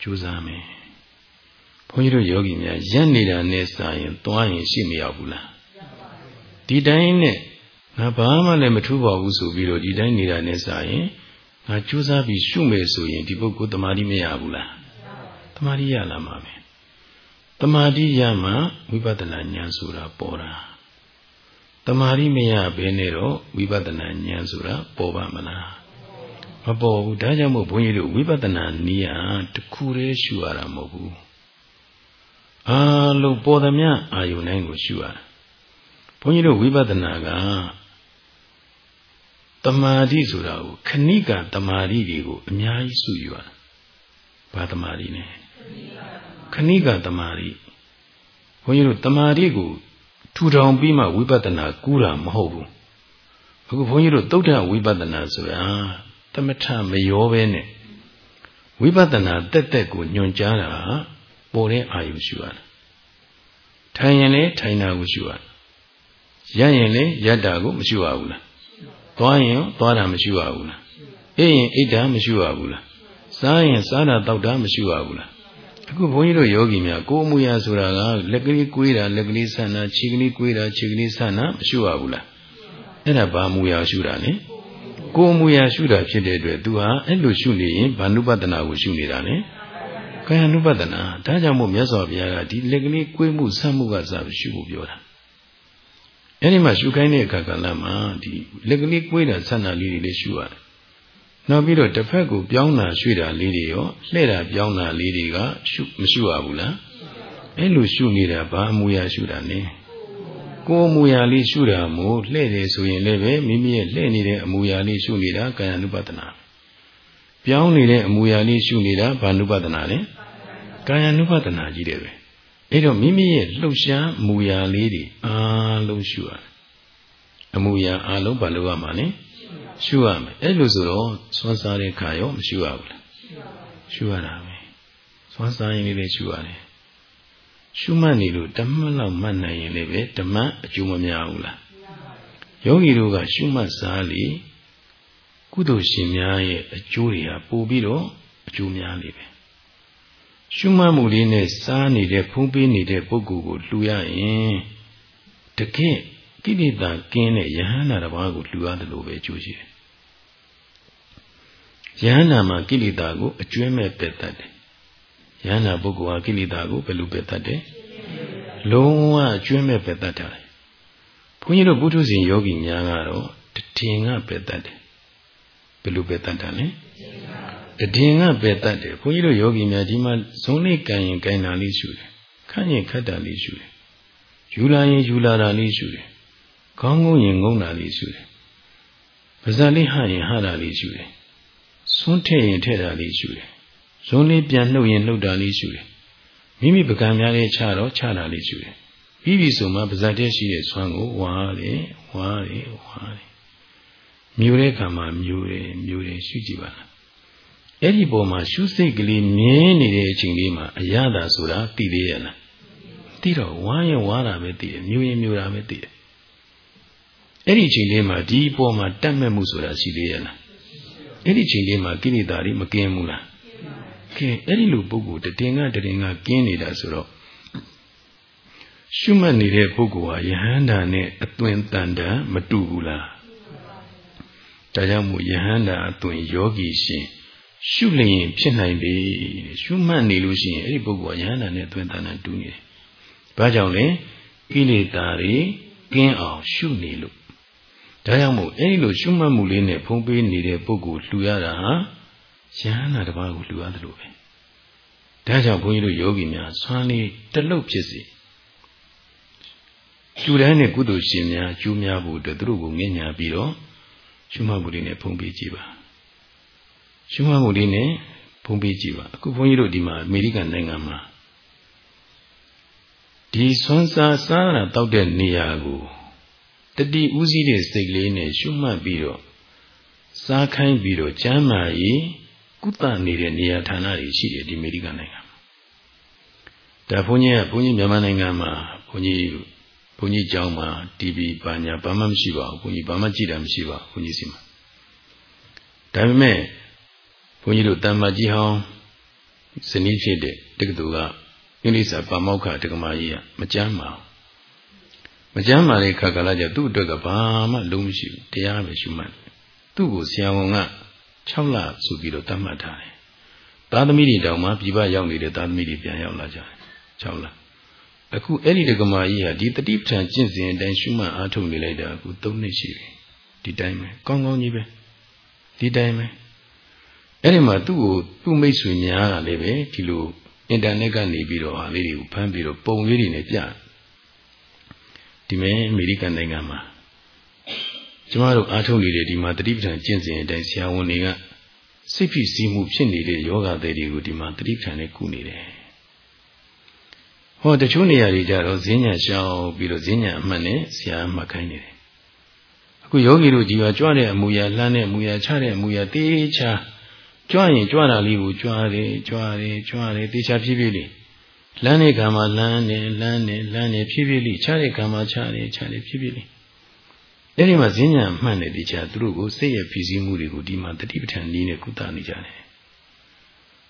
ကြိုးစားမယ် ဘုန်းကြီးတို့ယောဂီများရက်နေတာနဲ့စာရင်သွားရင်ရှိမရဘူးလားဒီတိုင်းနဲ့ငါဘာမှလည်းမထူးပါဘူးဆိုပြီးတော့ဒီတိုင်းနေတာနဲ့စာရင်ငါကြိုးစားပြီးရှုမယ်ဆိုရင်ဒီပုဂ္ဂိုလ်တမာတိမရဘူးလားတမာတိရလာမှာပဲတမာတိရမှဝိပဿနာဉာဏ်ဆိုတာပေါ်တာတမာတိမရဘဲနဲ့တော့ဝိပဿနာဉာဏ်ဆိုတာပေါ်ပါမလားမပေါ်ဘူးဒါကြောင့်မို့ဘုန်းကြီးတို့ဝိပဿနာနည်းဟာတခုတည်းရှုရတာမဟုတ်ဘူး အာလုံးပေါ်သမျှအာယုန်တိုင်းကိုရှုရတယ်ဘုန်းကြီးတို့ဝိပဿနာကတမာတိဆိုတာကိုခဏိကတမာတိတွေကိုအများကြီးစုယူရတယ်ဘာတမာတိလဲခဏိကတမာတိဘုန်းကြီးတို့တမာတိကိုထူထောင်ပြီးမှဝိပဿနာကူးတာမဟုတ်ဘူးအခုဘုန်းကြီးတို့သုဒ္ဓဝိပဿနာဆိုတာတမထမရောပဲနဲ့ဝိပဿနာတက်တက်ကိုညွန်ကြားတာ ပေါ်တဲ့အာယုရှုရတယ်ထိုင်ရင်လည်းထိုင်တာကိုရှုရတယ်ရရင်လည်းရတာကိုမရှုရဘူးလားသွားရင်သွားတာမရှုရဘူးလားအိပ်ရင်အိပ်တာမရှုရဘူးလားစားရင်စားတာတောက်တာမရှုရဘူးလားအခုဘုန်းကြီးတို့ယောဂီများကိုယ်အမူအရာဆိုတာကလက်ကလေးကွေးတာလက်ကလေးဆန့်တာခြေကလေးကွေးတာခြေကလေးဆန့်တာမရှုရဘူးလားအဲ့ဒါဘာမူအရာရှုတာလဲကိုယ်အမူအရာရှုတာဖြစ်တဲ့အတွက်သူဟာအဲ့လိုရှုနေရင်ဘာနုပဒနာကိုရှုနေတာလဲ ကာယ ानु ပဒနာဒါကြောင့်မို့မြတ်စွာဘုရားကဒီလက်ကလေးကိုယ်မှုဆတ်မှုကစပြီးရှုဖို့ပြောတာအဲ့ဒီမှာရှုခိုင်းတဲ့အခါကလည်းမှဒီလက်ကလေးကိုယ်တာဆန္ဒလေးတွေလည်းရှုရတယ်နောက်ပြီးတော့တစ်ဖက်ကိုပြောင်းတာရွှေ့တာလေးတွေရောလှဲ့တာပြောင်းတာလေးတွေကရှုမရှုရဘူးလားအဲ့လိုရှုနေတာဘာအမူအရာရှုတာလဲကိုယ်အမူအရာလေးရှုတာမို့လှဲ့တယ်ဆိုရင်လည်းပဲမိမိရဲ့လှဲ့နေတဲ့အမူအရာလေးရှုနေတာကာယ ानु ပဒနာပြောင်းနေတဲ့အမူအရာလေးရှုနေတာဘာ ानु ပဒနာလဲ ကာယ ानु ပဒနာကြီးတယ်ပဲအဲ့တော့မိမိရဲ့လှုပ်ရှားမူအရာလေးတွေအားလုံးရှုရတယ်အမူအရာအားလုံးဘာလို့ရမှာလဲရှုရမယ်အဲ့လိုဆိုတော့သွမ်းစားတဲ့ခါရောမရှုရဘူးလားရှုရတာပဲသွမ်းစားရင်လည်းရှုရတယ်ရှုမှတ်နေလို့ဓမ္မလောက်မှတ်နိုင်ရင်လည်းပဲဓမ္မအကျိုးမများဘူးလားယောဂီတို့ကရှုမှတ်စားလေကုသိုလ်ရှင်များရဲ့အကျိုးတွေကပိုပြီးတော့အကျိုးများလေပဲ ရှုမှတ်မှုလေးနဲ့စားနေတဲ့ဖုံးပေးနေတဲ့ပုဂ္ဂိုလ်ကိုလှူရရင်တကယ်ကိလေသာကင်းတဲ့ယဟန္တာတစ်ပါးကိုလှူရတယ်လို့ပဲကြိုးရှိတယ်ယဟန္တာမှာကိလေသာကိုအကျွမ်းမဲ့ပယ်တတ်တယ်ယဟန္တာပုဂ္ဂိုလ်ဟာကိလေသာကိုဘယ်လိုပယ်တတ်တယ်လုံးဝအကျွမ်းမဲ့ပယ်တတ်တယ်ဘုန်းကြီးတို့ပုထုဇဉ်ယောဂီများကတော့တည်ငါပယ်တတ်တယ်ဘယ်လိုပယ်တတ်တာလဲ တည်ငါပယ်တတ်တယ်ဘုန်းကြီးတို့ယောဂီများဒီမှာဇုံလေးကံရင်ကံတာလေးရှုတယ်ခန့်ရင်ခတ်တာလေးရှုတယ်ယူလာရင်ယူလာတာလေးရှုတယ်ခေါင်းငုံရင်ငုံတာလေးရှုတယ်ပါဇာလေးဟရင်ဟတာလေးရှုတယ်ဆွန်းထည့်ရင်ထည့်တာလေးရှုတယ်ဇုံလေးပြန်နှုတ်ရင်နှုတ်တာလေးရှုတယ်မိမိပကံများလေးချတော့ချတာလေးရှုတယ်ပြီးပြီဆိုမှပါဇာတဲ့ရှိတဲ့ဆွမ်းကိုဝါတယ်ဝါတယ်ဝါတယ်မြူတဲ့ခါမှာမြူတယ်မြူတယ်ရှုကြည့်ပါလား အဲ့ဒီပုံမှာရှုစိတ်ကလေးမြင်းနေတဲ့အချိန်လေးမှာအရသာဆိုတာသိသေးရဲ့လားသိတော့ဝါရင်ဝါတာပဲသိတယ်မြူရင်မြူတာပဲသိတယ်အဲ့ဒီအချိန်လေးမှာဒီပေါ်မှာတတ်မဲ့မှုဆိုတာရှိသေးရဲ့လားအဲ့ဒီအချိန်လေးမှာကိလေသာတွေမကင်းဘူးလားကဲအဲ့ဒီလိုပုဂ္ဂိုလ်တည်ငါတည်ငါကင်းနေတာဆိုတော့ရှုမှတ်နေတဲ့ပုဂ္ဂိုလ်ဟာယဟန္တာနဲ့အသွင်တန်တာမတူဘူးလားဒါကြောင့်မို့ယဟန္တာအသွင်ယောဂီရှင် ရှုလျင်ဖြစ်နိုင်ပြီရှုမှတ်နေလို့ရှိရင်အဲ့ဒီပုဂ္ဂိုလ်ကယဟန္တာနဲ့အသွင်တန်တာတူနေတယ်။ဘာကြောင့်လဲကိလေသာတွေကင်းအောင်ရှုနေလို့ဒါကြောင့်မို့အဲ့ဒီလိုရှုမှတ်မှုလေးနဲ့ဖုံးပေးနေတဲ့ပုဂ္ဂိုလ်လှူရတာဟာယဟန္တာတစ်ပါးကိုလှူရတယ်လို့ပဲဒါကြောင့်ဘုန်းကြီးတို့ယောဂီများဆွမ်းလေးတလုတ်ဖြစ်စီကျူတန်းနဲ့ကုသိုလ်ရှင်များကျူးများဖို့အတွက်သူတို့ကိုငဲ့ညာပြီးတော့ရှုမှတ်မှုလေးနဲ့ဖုံးပေးကြည့်ပါ ရှုမှတ်မှုလေးနဲ့ဖုံးပေးကြည့်ပါအခုဘုန်းကြီးတို့ဒီမှာအမေရိကန်နိုင်ငံမှာဒီဆွမ်းစားစားတာတောက်တဲ့နေရာကိုတတိဥစည်းတဲ့စိတ်လေးနဲ့ရှုမှတ်ပြီးတော့စားခိုင်းပြီးတော့ကျမ်းမာရေးကုသနေတဲ့နေရာဌာနတွေရှိတယ်ဒီအမေရိကန်နိုင်ငံဒါဘုန်းကြီးကဘုန်းကြီးမြန်မာနိုင်ငံမှာဘုန်းကြီးဘုန်းကြီးကျောင်းမှာ TV ပါညာဘာမှမရှိပါဘူးဘုန်းကြီးဘာမှကြည့်တာမရှိပါဘူးဘုန်းကြီးစီမှာဒါပေမဲ့ဘု န်းကြီးတို့တမ္မာကြီးဟောင်းဇနီးဖြစ်တဲ့တက္ကသိုလ်ကအင်္ဂလိပ်စာပါမောက္ခတက္ကမကြီးကမကြမ်းပါဘူးမကြမ်းပါတဲ့ခါကလာကျသူ့အတွက်ကဘာမှလုံးမရှိဘူးတရားပဲရှုမှတ်သူ့ကိုဆရာဝန်က6လဆိုပြီးတော့တတ်မှတ်ထားတယ်သားသမီးတွေတောင်မှပြပရောက်နေတဲ့သားသမီးတွေပြန်ရောက်လာကြတယ်6လအခုအဲ့ဒီဒကမာကြီးဟာဒီတတိပဋ္ဌာန်ကျင့်စဉ်အတိုင်းရှုမှတ်အားထုတ်နေလိုက်တာအခု3နှစ်ရှိပြီဒီတိုင်းပဲကောင်းကောင်းကြီးပဲဒီတိုင်းပဲ အဲ့ဒီမှာသူ့ကိုသူ့မိတ်ဆွေများကလည်းပဲဒီလိုအင်တာနက်ကနေပြီးတော့ဟာလေးတွေကိုဖမ်းပြီးတော့ပုံလေးတွေနဲ့ပြဒီမဲ့အမေရိကန်နိုင်ငံမှာကျမတို့အားထုတ်နေတဲ့ဒီမှာတတိပဋ္ဌာန်ကျင့်စဉ်အတိုင်းဆရာဝန်တွေကစိတ်ဖြစ်စီးမှုဖြစ်နေတဲ့ယောဂသည်တွေကိုဒီမှာတတိပဋ္ဌာန်နဲ့ကုနေတယ်ဟောတချို့နေရာတွေကြတော့ဈဉ္ညာရှောင်းပြီးတော့ဈဉ္ညာအမှတ်နဲ့ဆရာမှတ်ခိုင်းနေတယ်အခုယောဂီတို့ကြီးကကြွတဲ့အမူအရာလှမ်းတဲ့အမူအရာချတဲ့အမူအရာတေးချာ ကြွရင်ကြွတာလေးကိုကြွတယ်ကြွတယ်ကြွတယ်တေးချာဖြည်းဖြည်းလေးလမ်းတဲ့ကံမှာလမ်းတယ်လမ်းတယ်လမ်းတယ်ဖြည်းဖြည်းလေးချတဲ့ကံမှာချတယ်ချတယ်ဖြည်းဖြည်းလေးအဲ့ဒီမှာဈဉ္ညာမှတ်နေတည်ချာသူတို့ကိုစိတ်ရဲ့ဖြည့်ဆည်းမှုတွေကိုဒီမှာတတိပဋ္ဌာန်နည်းနဲ့ကုသနေကြတယ်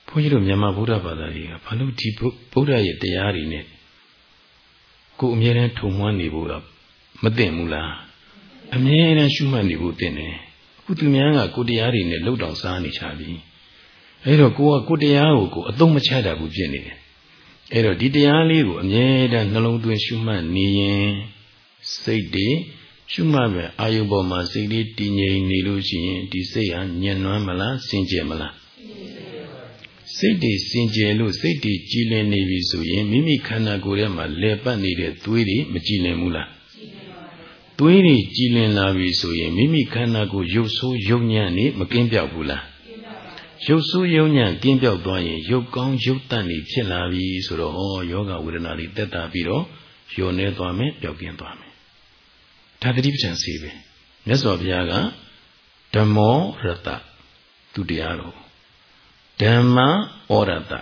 ဘုန်းကြီးတို့မြန်မာဗုဒ္ဓဘာသာကြီးကဘာလို့ဒီဗုဒ္ဓရဲ့တရားတွေနဲ့ကိုအမြဲတမ်းထုံမွမ်းနေဖို့တော့မသိဘူးလားအမြဲတမ်းရှုမှတ်နေဖို့တင်တယ်အ ခုသူများကကိုတရားတွေနဲ့လှုပ်တောင်စားနေချပြီအဲ့တော့ကိုကကိုတရားကိုကိုအသုံးမချတတ်ဘူးဖြစ်နေတယ်အဲ့တော့ဒီတရားလေးကိုအမြဲတမ်းနှလုံးသွင်းရှုမှတ်နေရင်စိတ်တွေရှုမှတ်ပဲအာယုပေါ်မှာစိတ်လေးတည်ငြိမ်နေလို့ရှိရင်ဒီစိတ်ဟာညံ့နွမ်းမလားစင်ကြယ်မလားစိတ်တွေစင်ကြယ်လို့စိတ်တွေကြည်လင်နေပြီဆိုရင်မိမိခန္ဓာကိုယ်ထဲမှာလဲပတ်နေတဲ့သွေးတွေမကြည်လင်ဘူးလား သွေးတွေကြည်လင်လာပြီဆိုရင်မိမိခန္ဓာကိုယ်ရုပ်ဆိုးရုပ်ညံ့နေမကင်းပြောက်ဘူးလားရုပ်ဆိုးရုပ်ညံ့ကင်းပြောက်သွားရင်ရုပ်ကောင်းရုပ်တန့်နေဖြစ်လာပြီဆိုတော့ဩယောဂဝေဒနာတွေတက်တာပြီးတော့လျော်နေသွားမယ်ပျောက်ကင်းသွားမယ်ဒါတတိပဋ္ဌာန်စီပဲမြတ်စွာဘုရားကဓမ္မောရတသူတရားတော်ဓမ္မဩရတ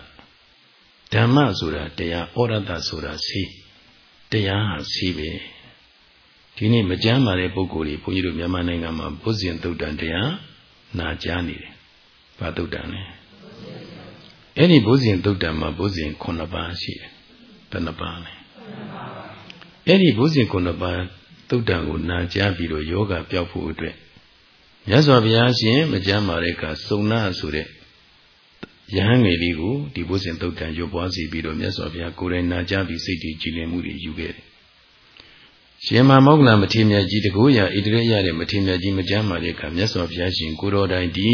ဓမ္မဆိုတာတရားဩရတဆိုတာစီတရားဟာစီပဲ ဒီနေ့မကြမ်းပါတဲ့ပုဂ္ဂိုလ်တွေဘုန်းကြီးတို့မြန်မာနိုင်ငံမှာဘုဇင်သုတ်တန်တရားနာကြားနေတယ်။ဘာသုတ်တန်လဲ။အဲ့ဒီဘုဇင်သုတ်တန်မှာဘုဇင်9ပါးရှိတယ်။ဘယ်နှပါးလဲ။အဲ့ဒီဘုဇင်9ပါးသုတ်တန်ကိုနာကြားပြီးတော့ယောဂပျောက်ဖို့အတွက်မြတ်စွာဘုရားရှင်မကြမ်းပါတဲ့ကစုံနာဆိုတဲ့ယဟန်ငယ်လေးကိုဒီဘုဇင်သုတ်တန်ရွတ်ပွားစီပြီးတော့မြတ်စွာဘုရားကိုယ်တိုင်နာကြားပြီးစိတ်တည်ကြည်လင်မှုတွေယူခဲ့တယ် ရှင်မမောက္ကလမထေရမြတ်ကြီးတကူရဣတရေရတဲ့မထေရမြတ်ကြီးမကြမ်းပါတဲ့အခါမြတ်စွာဘုရားရှင်ကိုတော်တိုင်ဒီ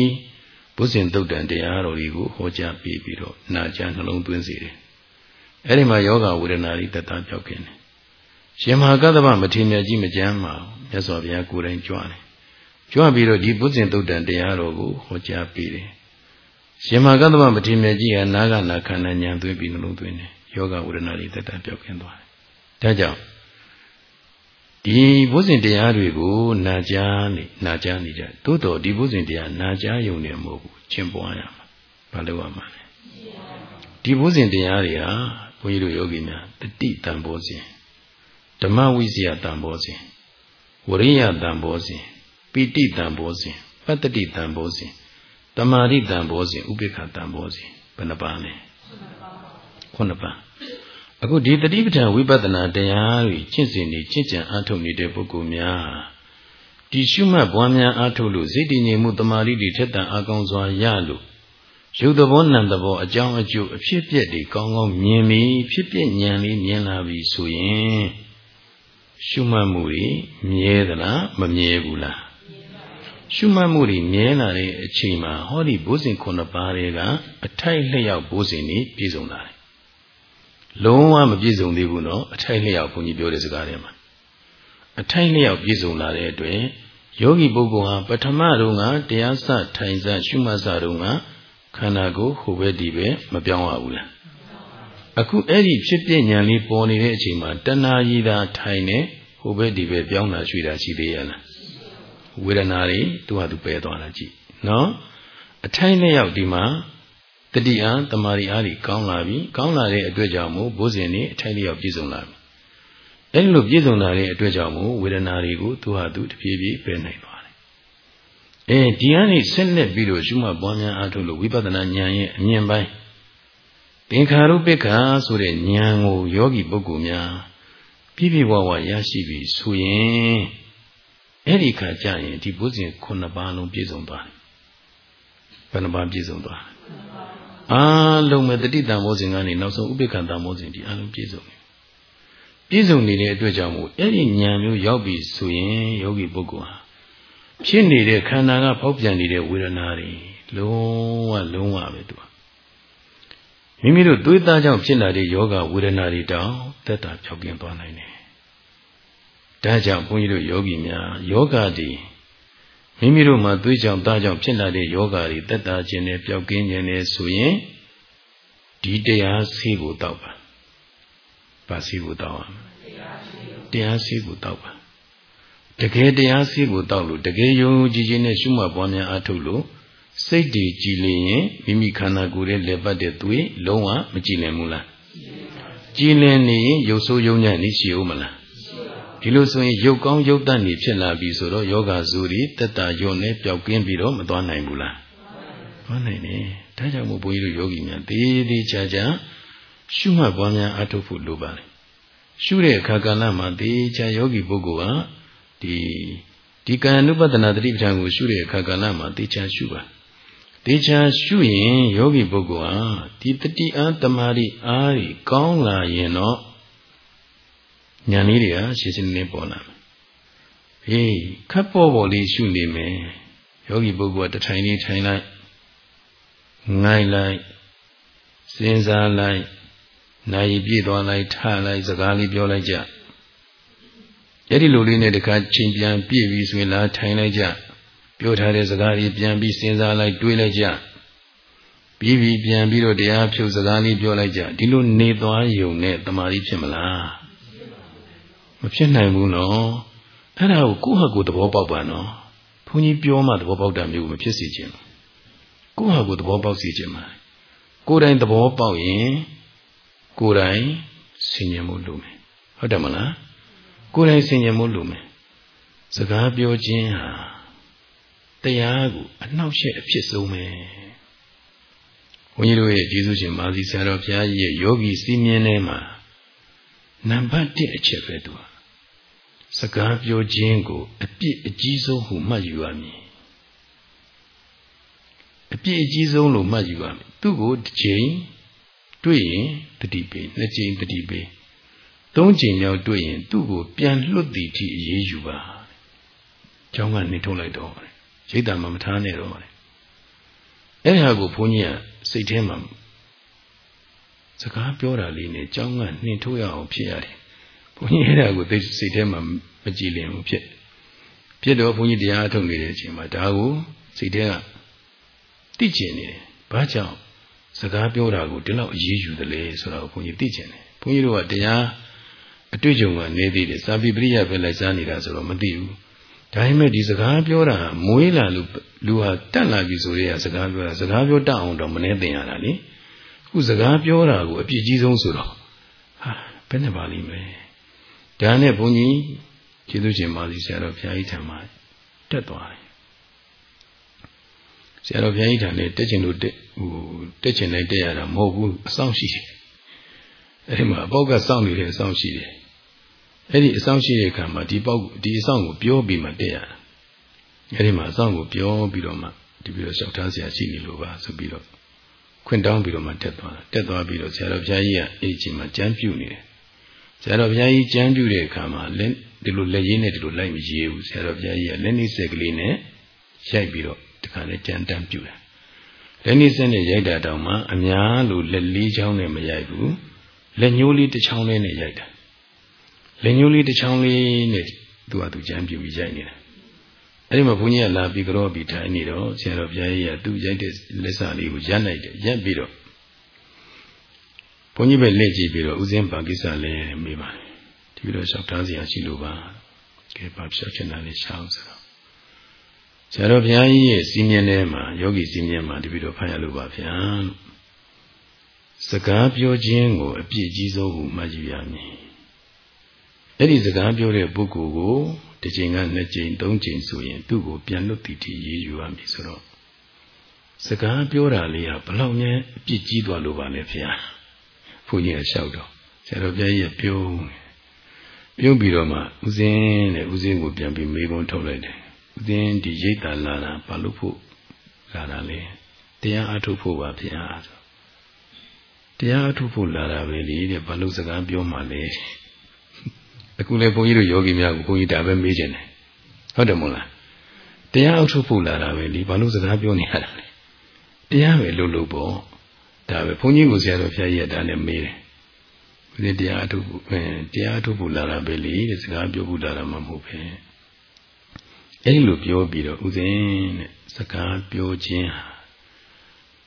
ဘုဇင်တုတ်တန်တရားတော်တွေကိုဟောကြားပေးပြီးတော့နာကြားနှလုံးသွင်းစေတယ်။အဲဒီမှာယောဂဝေဒနာတွေတတ်တာပြောက်ခင်တယ်။ရှင်မဟာကတ္တဗမထေရမြတ်ကြီးမကြမ်းပါဘူးမြတ်စွာဘုရားကိုယ်တိုင်ကြွတယ်။ကြွပြီးတော့ဒီဘုဇင်တုတ်တန်တရားတော်ကိုဟောကြားပေးတယ်။ရှင်မဟာကတ္တဗမထေရမြတ်ကြီးကနာဂနာခန္ဓာဉာဏ်သွင်းပြီးနှလုံးသွင်းတယ်။ယောဂဝေဒနာတွေတတ်တာပြောက်ခင်သွားတယ်။ဒါကြောင့် ဒီဘုဇင်တရားတွေကိုနာကြားနေနာကြားနေကြသို့တော်ဒီဘုဇင်တရားနာကြားယုံနေမဟုတ်ဘူးကျင့်ပွားရမှာဘာလို့ရမှာလဲဒီဘုဇင်တရားတွေဟာဘုန်းကြီးတို့ယောဂီများတတိတံဘောဇင်ဓမ္မဝိဇ္ဇာတံဘောဇင်ဝရိယတံဘောဇင်ပိဋိတံဘောဇင်ပတ္တိတံဘောဇင်တမာရိတံဘောဇင်ဥပိ္ပခတံဘောဇင်ဘယ်နှပါလဲခုနှစ်ပါး အခုဒီတတိပဋ္ဌာန်ဝိပဿနာတရားတွေကျင့်စဉ်နေကျင့်ကြံအားထုတ်နေတဲ့ပုဂ္ဂိုလ်များဒီရှုမှတ်ပွားများအားထုတ်လို့စိတ်တည်ငြိမ်မှုတမာရီတွေထက်တန်အကောင်းစွာရလို့ရုပ်သဘောနံသဘောအကြောင်းအကျိုးအဖြစ်ပြက်တွေကောင်းကောင်းမြင်ပြီးဖြစ်ပြက်ဉာဏ်လေးမြင်လာပြီဆိုရင်ရှုမှတ်မှုတွေမြဲသလားမမြဲဘူးလားရှုမှတ်မှုတွေမြဲလာတဲ့အချိန်မှာဟောဒီဘုဇင်ခုနှစ်ပါးတွေကအထိုက်လျောက်ဘုဇင်တွေပြည့်စုံလာတယ် လုံးဝမပြည့်စုံသေးဘူးနော်အထိုက်လျောက်ဘုန်းကြီးပြောတဲ့စကားထဲမှာအထိုက်လျောက်ပြည့်စုံလာတဲ့အတွက်ယောဂီပုဂ္ဂိုလ်ဟာပထမတုန်းကတရားစထိုင်စရှုမှတ်စတုန်းကခန္ဓာကိုယ်ဟိုဘက်ဒီဘက်မပြောင်းရဘူးလားအခုအဲ့ဒီဖြစ်ပြဉာဏ်လေးပေါ်နေတဲ့အချိန်မှာတဏှာကြီးသာထိုင်နေဟိုဘက်ဒီဘက်ပြောင်းတာရွှေ့တာရှိသေးရလားဝေဒနာတွေသူ့ဟာသူပယ်သွားတာကြည့်နော်အထိုက်လျောက်ဒီမှာ တတိအားတမာရီအားတွေကောင်းလာပြီကောင်းလာတဲ့အတွက်ကြောင့်မို့ဘိုးစဉ်နေအထိုက်လျောက်ပြည့်စုံလာပြီအဲဒီလိုပြည့်စုံလာတဲ့အတွက်ကြောင့်မို့ဝေဒနာတွေကိုသူဟာသူတပြေးပြေးပယ်နိုင်သွားတယ်အဲဒီကနေဆက်လက်ပြီးတော့ရှုမှတ်ပွားများအားထုတ်လို့ဝိပဿနာဉာဏ်ရဲ့အမြင်ပိုင်းသင်္ခါရုပ္ပခာဆိုတဲ့ဉာဏ်ကိုယောဂီပုဂ္ဂိုလ်များပြည့်ပြည့်ဝဝရရှိပြီဆိုရင်အဲ့ဒီခါကျရင်ဒီဘုဇင်ခုနှစ်ပါးလုံးပြည့်စုံသွားတယ်ဘယ်နှပါးပြည့်စုံသွား အားလုံးပဲတတိတံမောစဉ်ကနေနောက်ဆုံးဥပိ္ပခတံမောစဉ်ဒီအားလုံးပြည့်စုံတယ်ပြည့်စုံနေတဲ့အတွက်ကြောင့်မို့အဲ့ဒီဉာဏ်မျိုးရောက်ပြီဆိုရင်ယောဂီပုဂ္ဂိုလ်ဟာဖြစ်နေတဲ့ခန္ဓာကဖောက်ပြန်နေတဲ့ဝေဒနာတွေလုံးဝလုံးဝပဲသူမိမိတို့သွေးသားကြောင့်ဖြစ်လာတဲ့ယောဂဝေဒနာတွေတောင်သက်တာဖြောက်ကင်းသွားနိုင်တယ်ဒါကြောင့်ဘုန်းကြီးတို့ယောဂီများယောဂတွေ မိမိတို့မှာသွေးကြောင့်သားကြောင့်ဖြစ်လာတဲ့ယောဂါတွေတက်တာခြင်းနဲ့ပျောက်ကင်းခြင်းနဲ့ဆိုရင်ဒီတရားဆေးကိုတောက်ပါ။ဘာဆေးကိုတောက်အောင်တရားဆေးကိုတောက်ပါတကယ်တရားဆေးကိုတောက်လို့တကယ်ယုံကြည်ခြင်းနဲ့ရှုမှတ်ပွားများအားထုတ်လို့စိတ်တည်ကြည်လင်ရင်မိမိခန္ဓာကိုယ်ရဲ့လက်ပတ်တဲ့သွေးလုံးဝမကြည်လင်ဘူးလားကြည်လင်နေရင်ရုပ်ဆိုးယုံညံ့နေရှိဦးမလား ဒီလိုဆိုရင်ရုပ်ကောင်းရုပ်တန့်နေဖြစ်လာပြီဆိုတော့ယောဂဇူရီတက်တာယုံနဲ့ပျောက်ကင်းပြီးတော့မသွားနိုင်ဘူးလားသွားနိုင်တယ်ဒါကြောင့်မို့ဘုန်းကြီးတို့ယောဂီများတေးသေးချာချာရှုမှတ်ပွားများအထုတ်ဖို့လိုပါတယ်ရှုတဲ့အခါကဏ္ဍမှာတေးချာယောဂီပုဂ္ဂိုလ်ကဒီဒီကာယ ानु ပဒနာတတိပဋ္ဌာန်ကိုရှုတဲ့အခါကဏ္ဍမှာတေးချာရှုပါတေချာရှုရင်ယောဂီပုဂ္ဂိုလ်ဟာဒီတတိအားတမာရီအားကြီးကောင်းလာရင်တော့ ဉာဏ်လေးတွေကရှင်းရှင်းလင်းပေါ်လာမယ်။ဟေးခပ်ပေါ်ပေါ်လေးရှုနေမယ်။ယောဂီပုဂ္ဂိုလ်ကတထိုင်လေးထိုင်လိုက်ငိုင်းလိုက်စဉ်းစားလိုက်နိုင်ပြည့်သွားလိုက်ထလိုက်စကားလေးပြောလိုက်ကြ။အဲ့ဒီလိုလေးနဲ့တခါချိန်ပြန်ပြည့်ပြီဆိုရင်လားထိုင်လိုက်ကြ။ပြောထားတဲ့စကားတွေပြန်ပြီးစဉ်းစားလိုက်တွေးလိုက်ကြပြီးပြီးပြန်ပြီးတော့တရားဖြုတ်စကားလေးပြောလိုက်ကြဒီလိုနေသွားယုံနဲ့တမာရီဖြစ်မလား မဖြစ်နိုင်ဘူးနော်အဲ့ဒါကိုကိုယ့်ဟာကိုယ်သဘောပေါက်ပါနော်ဘုန်းကြီးပြောမှသဘောပေါက်တာမျိုးမဖြစ်စေချင်ဘူးကိုယ့်ဟာကိုယ်သဘောပေါက်စေချင်ပါကိုယ်တိုင်သဘောပေါက်ရင်ကိုယ်တိုင်ဆင်ញင်မှုလုပ်မယ်ဟုတ်တယ်မလားကိုယ်တိုင်ဆင်ញင်မှုလုပ်မယ်စကားပြောခြင်းဟာတရားကိုအနှောက်အယှက်အဖြစ်ဆုံးပဲဘုန်းကြီးတို့ရဲ့ကျေးဇူးရှင်မာသီဆရာတော်ဘုရားကြီးရဲ့ယောဂီစီမင်းထဲမှာနံပါတ်1အချက်ပဲသူ စကားပြောခြင်းကိုအပြစ်အကြီးဆုံးဟုမှတ်ယူရမည်အပြစ်အကြီးဆုံးလို့မှတ်ယူရမယ်သူ့ကိုတစ်ချိန်တွေ့ရင်တတိပေးနှစ်ချိန်တတိပေးသုံးချိန်မြောက်တွေ့ရင်သူ့ကိုပြန်လွတ်သည်ထိအေးအေးယူပါကျောင်းကနေထုတ်လိုက်တော့ရိတ်တံမမထားနဲ့တော့တယ်အဲ့ဒါကိုဘုန်းကြီးကစိတ်ထဲမှာစကားပြောတာလေးနဲ့ကြောင်းကနှင်ထိုးရအောင်ဖြစ်ရတယ် ဘုန်းကြီးအဲ့ဒါကိုသိစိတ်ထဲမှာမကြည်လင်ဘူးဖြစ်ဖြစ်တော့ဘုန်းကြီးတရားထုတ်နေတဲ့အချိန်မှာဒါကိုစိတ်ထဲကသိကျင်နေတယ်ဘာကြောင့်စကားပြောတာကိုဒီလောက်အရေးယူတယ်လေဆိုတော့ဘုန်းကြီးသိကျင်တယ်ဘုန်းကြီးတို့ကတရားအတွေ့အကြုံကနေသေးတယ်စာပိပရိယပဲလိုက်စားနေတာဆိုတော့မသိဘူးဒါပေမဲ့ဒီစကားပြောတာမွေးလာလို့လူဟာတက်လာပြီဆိုရဲစကားပြောတာစကားပြောတတ်အောင်တော့မနေသင်ရတာလေအခုစကားပြောတာကိုအပြစ်ကြီးဆုံးဆိုတော့ဟာဘယ်နဲ့ပါလိမ့်မလဲ ဒါနဲ့ဘုန်းကြီးကျေးဇူးရှင်ပါစီဆရာတော်ဘုရားကြီးထံမှာတက်သွားတယ်ဆရာတော်ဘုရားကြီးထံနဲ့တက်ချင်လို့တက်ဟိုတက်ချင်လိုက်တက်ရတာမဟုတ်ဘူးအဆောင်ရှိတယ်အဲဒီမှာအပေါက်ကစောင့်နေတဲ့အဆောင်ရှိတယ်အဲ့ဒီအဆောင်ရှိတဲ့အခါမှာဒီပေါက်ဒီအဆောင်ကိုပြောပြီးမှတက်ရတာအဲ့ဒီမှာအဆောင်ကိုပြောပြီးတော့မှဒီပြီးတော့လျှောက်ထားစရာရှိနေလို့ပါဆိုပြီးတော့ခွင့်တောင်းပြီးတော့မှတက်သွားတာတက်သွားပြီးတော့ဆရာတော်ဘုရားကြီးကအဲ့ဒီချိန်မှာကြမ်းပြုတ်နေတယ် ဆရာတော်ဘုရားကြီးကြမ်းပြုတ်တဲ့အခါမှာလက်ဒီလိုလက်ရင်းနဲ့ဒီလိုလိုက်မရေးဘူးဆရာတော်ဘုရားကြီးကလက်နှိစက်ကလေးနဲ့ရိုက်ပြီးတော့ဒီခါနဲ့ကြမ်းတမ်းပြုတ်တယ်လက်နှိစက်နဲ့ရိုက်တာတောင်မှအများလို့လက်လေးချောင်းနဲ့မရိုက်ဘူးလက်ညှိုးလေးတစ်ချောင်းလေးနဲ့ရိုက်တာလက်ညှိုးလေးတစ်ချောင်းလေးနဲ့သူကသူကြမ်းပြူပြီးရိုက်နေတာအဲဒီမှာဘုန်းကြီးကလာပြီးကြောပြီးထိုင်နေတော့ဆရာတော်ဘုရားကြီးကသူ့ရိုက်တဲ့လက်စာလေးကိုရပ်လိုက်တယ်ရပ်ပြီးတော့ဘု န်းကြီးပဲလက်ကြည့်ပြီးတော့ဥစဉ်ပါကိစ္စလဲမေးပါတယ်ဒီပြီးတော့လျှောက်ထားစရာရှိလို့ပါကဲပါဖြောချင်တာလေးရှောင်းဆိုတော့ဆရာတော်ဘုရားကြီးရဲ့စီမင်းထဲမှာယောဂီစီမင်းမှာဒီပြီးတော့ဖတ်ရလို့ပါဗျာစကားပြောခြင်းကိုအပြည့်ကြီးဆုံးဟုမှတ်ယူရမည်အဲ့ဒီစကားပြောတဲ့ပုဂ္ဂိုလ်ကိုတစ်ချိန်ကနှစ်ချိန်သုံးချိန်ဆိုရင် သူ့ကိုပြန်လွတ်တည်တည်ရေးယူရမည်ဆိုတော့စကားပြောတာလေးကဘလောက်များအပြစ်ကြီးသွားလို့ပါလဲဖေဟာ ဘုန်းကြီးကလျှောက်တော့ဆရာတော်ဘုရားကြီးကပြုံးပြုံးပြီးတော့မှဦးစင်းနဲ့ဦးစင်းကိုပြန်ပြီးမေးခွန်းထုတ်လိုက်တယ်ဦးစင်းဒီရိတ်တာလာတာဘာလို့ဖို့လာတာလဲတရားအထုတ်ဖို့ပါဖေဟာတရားအထုတ်ဖို့လာတာပဲလေတဲ့ဘာလို့စကားပြောမှလဲအခုလည်းဘုန်းကြီးတို့ယောဂီများကိုဘုန်းကြီးဒါပဲမေးကြတယ်ဟုတ်တယ်မို့လားတရားအောက်ထုတ်ဖို့လာတာပဲလေဘာလို့စကားပြောနေရတာလဲတရားပဲလို့လို့ပေါ့ ဒါပဲဘုန်းကြီးကိုဆရာတော်ဖျားကြီးကဒါနဲ့မေးတယ်ဘုရားတရားအထုတ်ဖို့အဲတရားအထုတ်ဖို့လာတာပဲလေတဲ့စကားပြောဖို့လာတာမှမဟုတ်ပဲအဲဒီလိုပြောပြီးတော့ဥစဉ်တဲ့စကားပြောခြင်းဟာ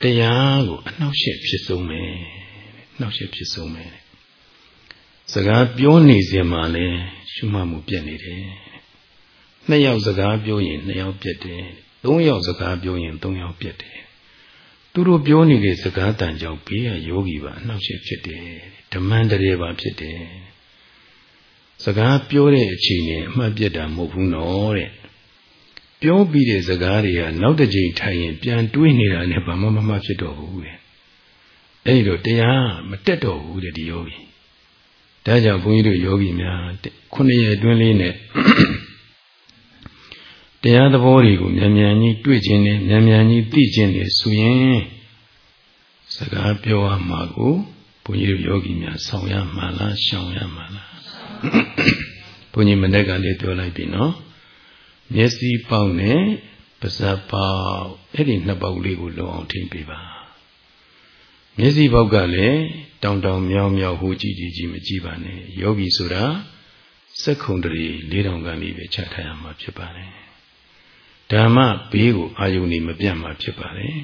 တရားကိုအနှောက်အယှက်ဖြစ်ဆုံးပဲနှောက်ယှက်ဖြစ်ဆုံးပဲစကားပြောနေစဉ်မှာလဲရှုမှတ်မှုပြတ်နေတယ်နှစ်ယောက်စကားပြောရင်နှစ်ယောက်ပြတ်တယ်သုံးယောက်စကားပြောရင်သုံးယောက်ပြတ်တယ် သူတို့ပြောနေတဲ့စကားတန်ကြောင့်ဘေးကယောဂီပါအနှောက်အယှက်ဖြစ်တယ်ဓမ္မန်တရေပါဖြစ်တယ်စကားပြောတဲ့အချိန်နဲ့အမှတ်ပြတ်တာမဟုတ်ဘူးနော်တဲ့ပြောပြီးတဲ့စကားတွေကနောက်တစ်ချိန်ထိုင်ရင်ပြန်တွေးနေတာနဲ့ဘာမှမမှဖြစ်တော့ဘူးတဲ့အဲ့ဒီတော့တရားမတက်တော့ဘူးတဲ့ဒီယောဂီဒါကြောင့်ဘုန်းကြီးတို့ယောဂီများခုနှစ်ရက်အတွင်းလေးနဲ့ တတရားသဘောတွေကိုမြန်မြန်ကြီးတွေ့ခြင်းနဲ့မြန်မြန်ကြီးသိခြင်းနဲ့ဆိုရင်စကားပြောရမှာကိုဘုန်းကြီးတို့ယောဂီများဆောင်ရမှာလားရှောင်ရမှာလားဘုန်းကြီးမနေ့ကလည်းပြောလိုက်ပြီနော်မျက်စိပေါက်နဲ့ပါးစပ်ပေါက်အဲ့ဒီနှစ်ပေါက်လေးကိုလုံအောင်ထိမ့်ပေးပါမျက်စိပေါက်ကလည်းတောင်တောင်မြောင်မြောင်ဟိုကြည့်ကြည့်ကြည့်မကြည့်ပါနဲ့ယောဂီဆိုတာစက္ခုံတရီ၄တောင်ကန်လေးပဲချထားရမှာဖြစ်ပါတယ် ဓမ္မဘေးကိုအာယုန်နေမပြတ်မှာဖြစ်ပါတယ်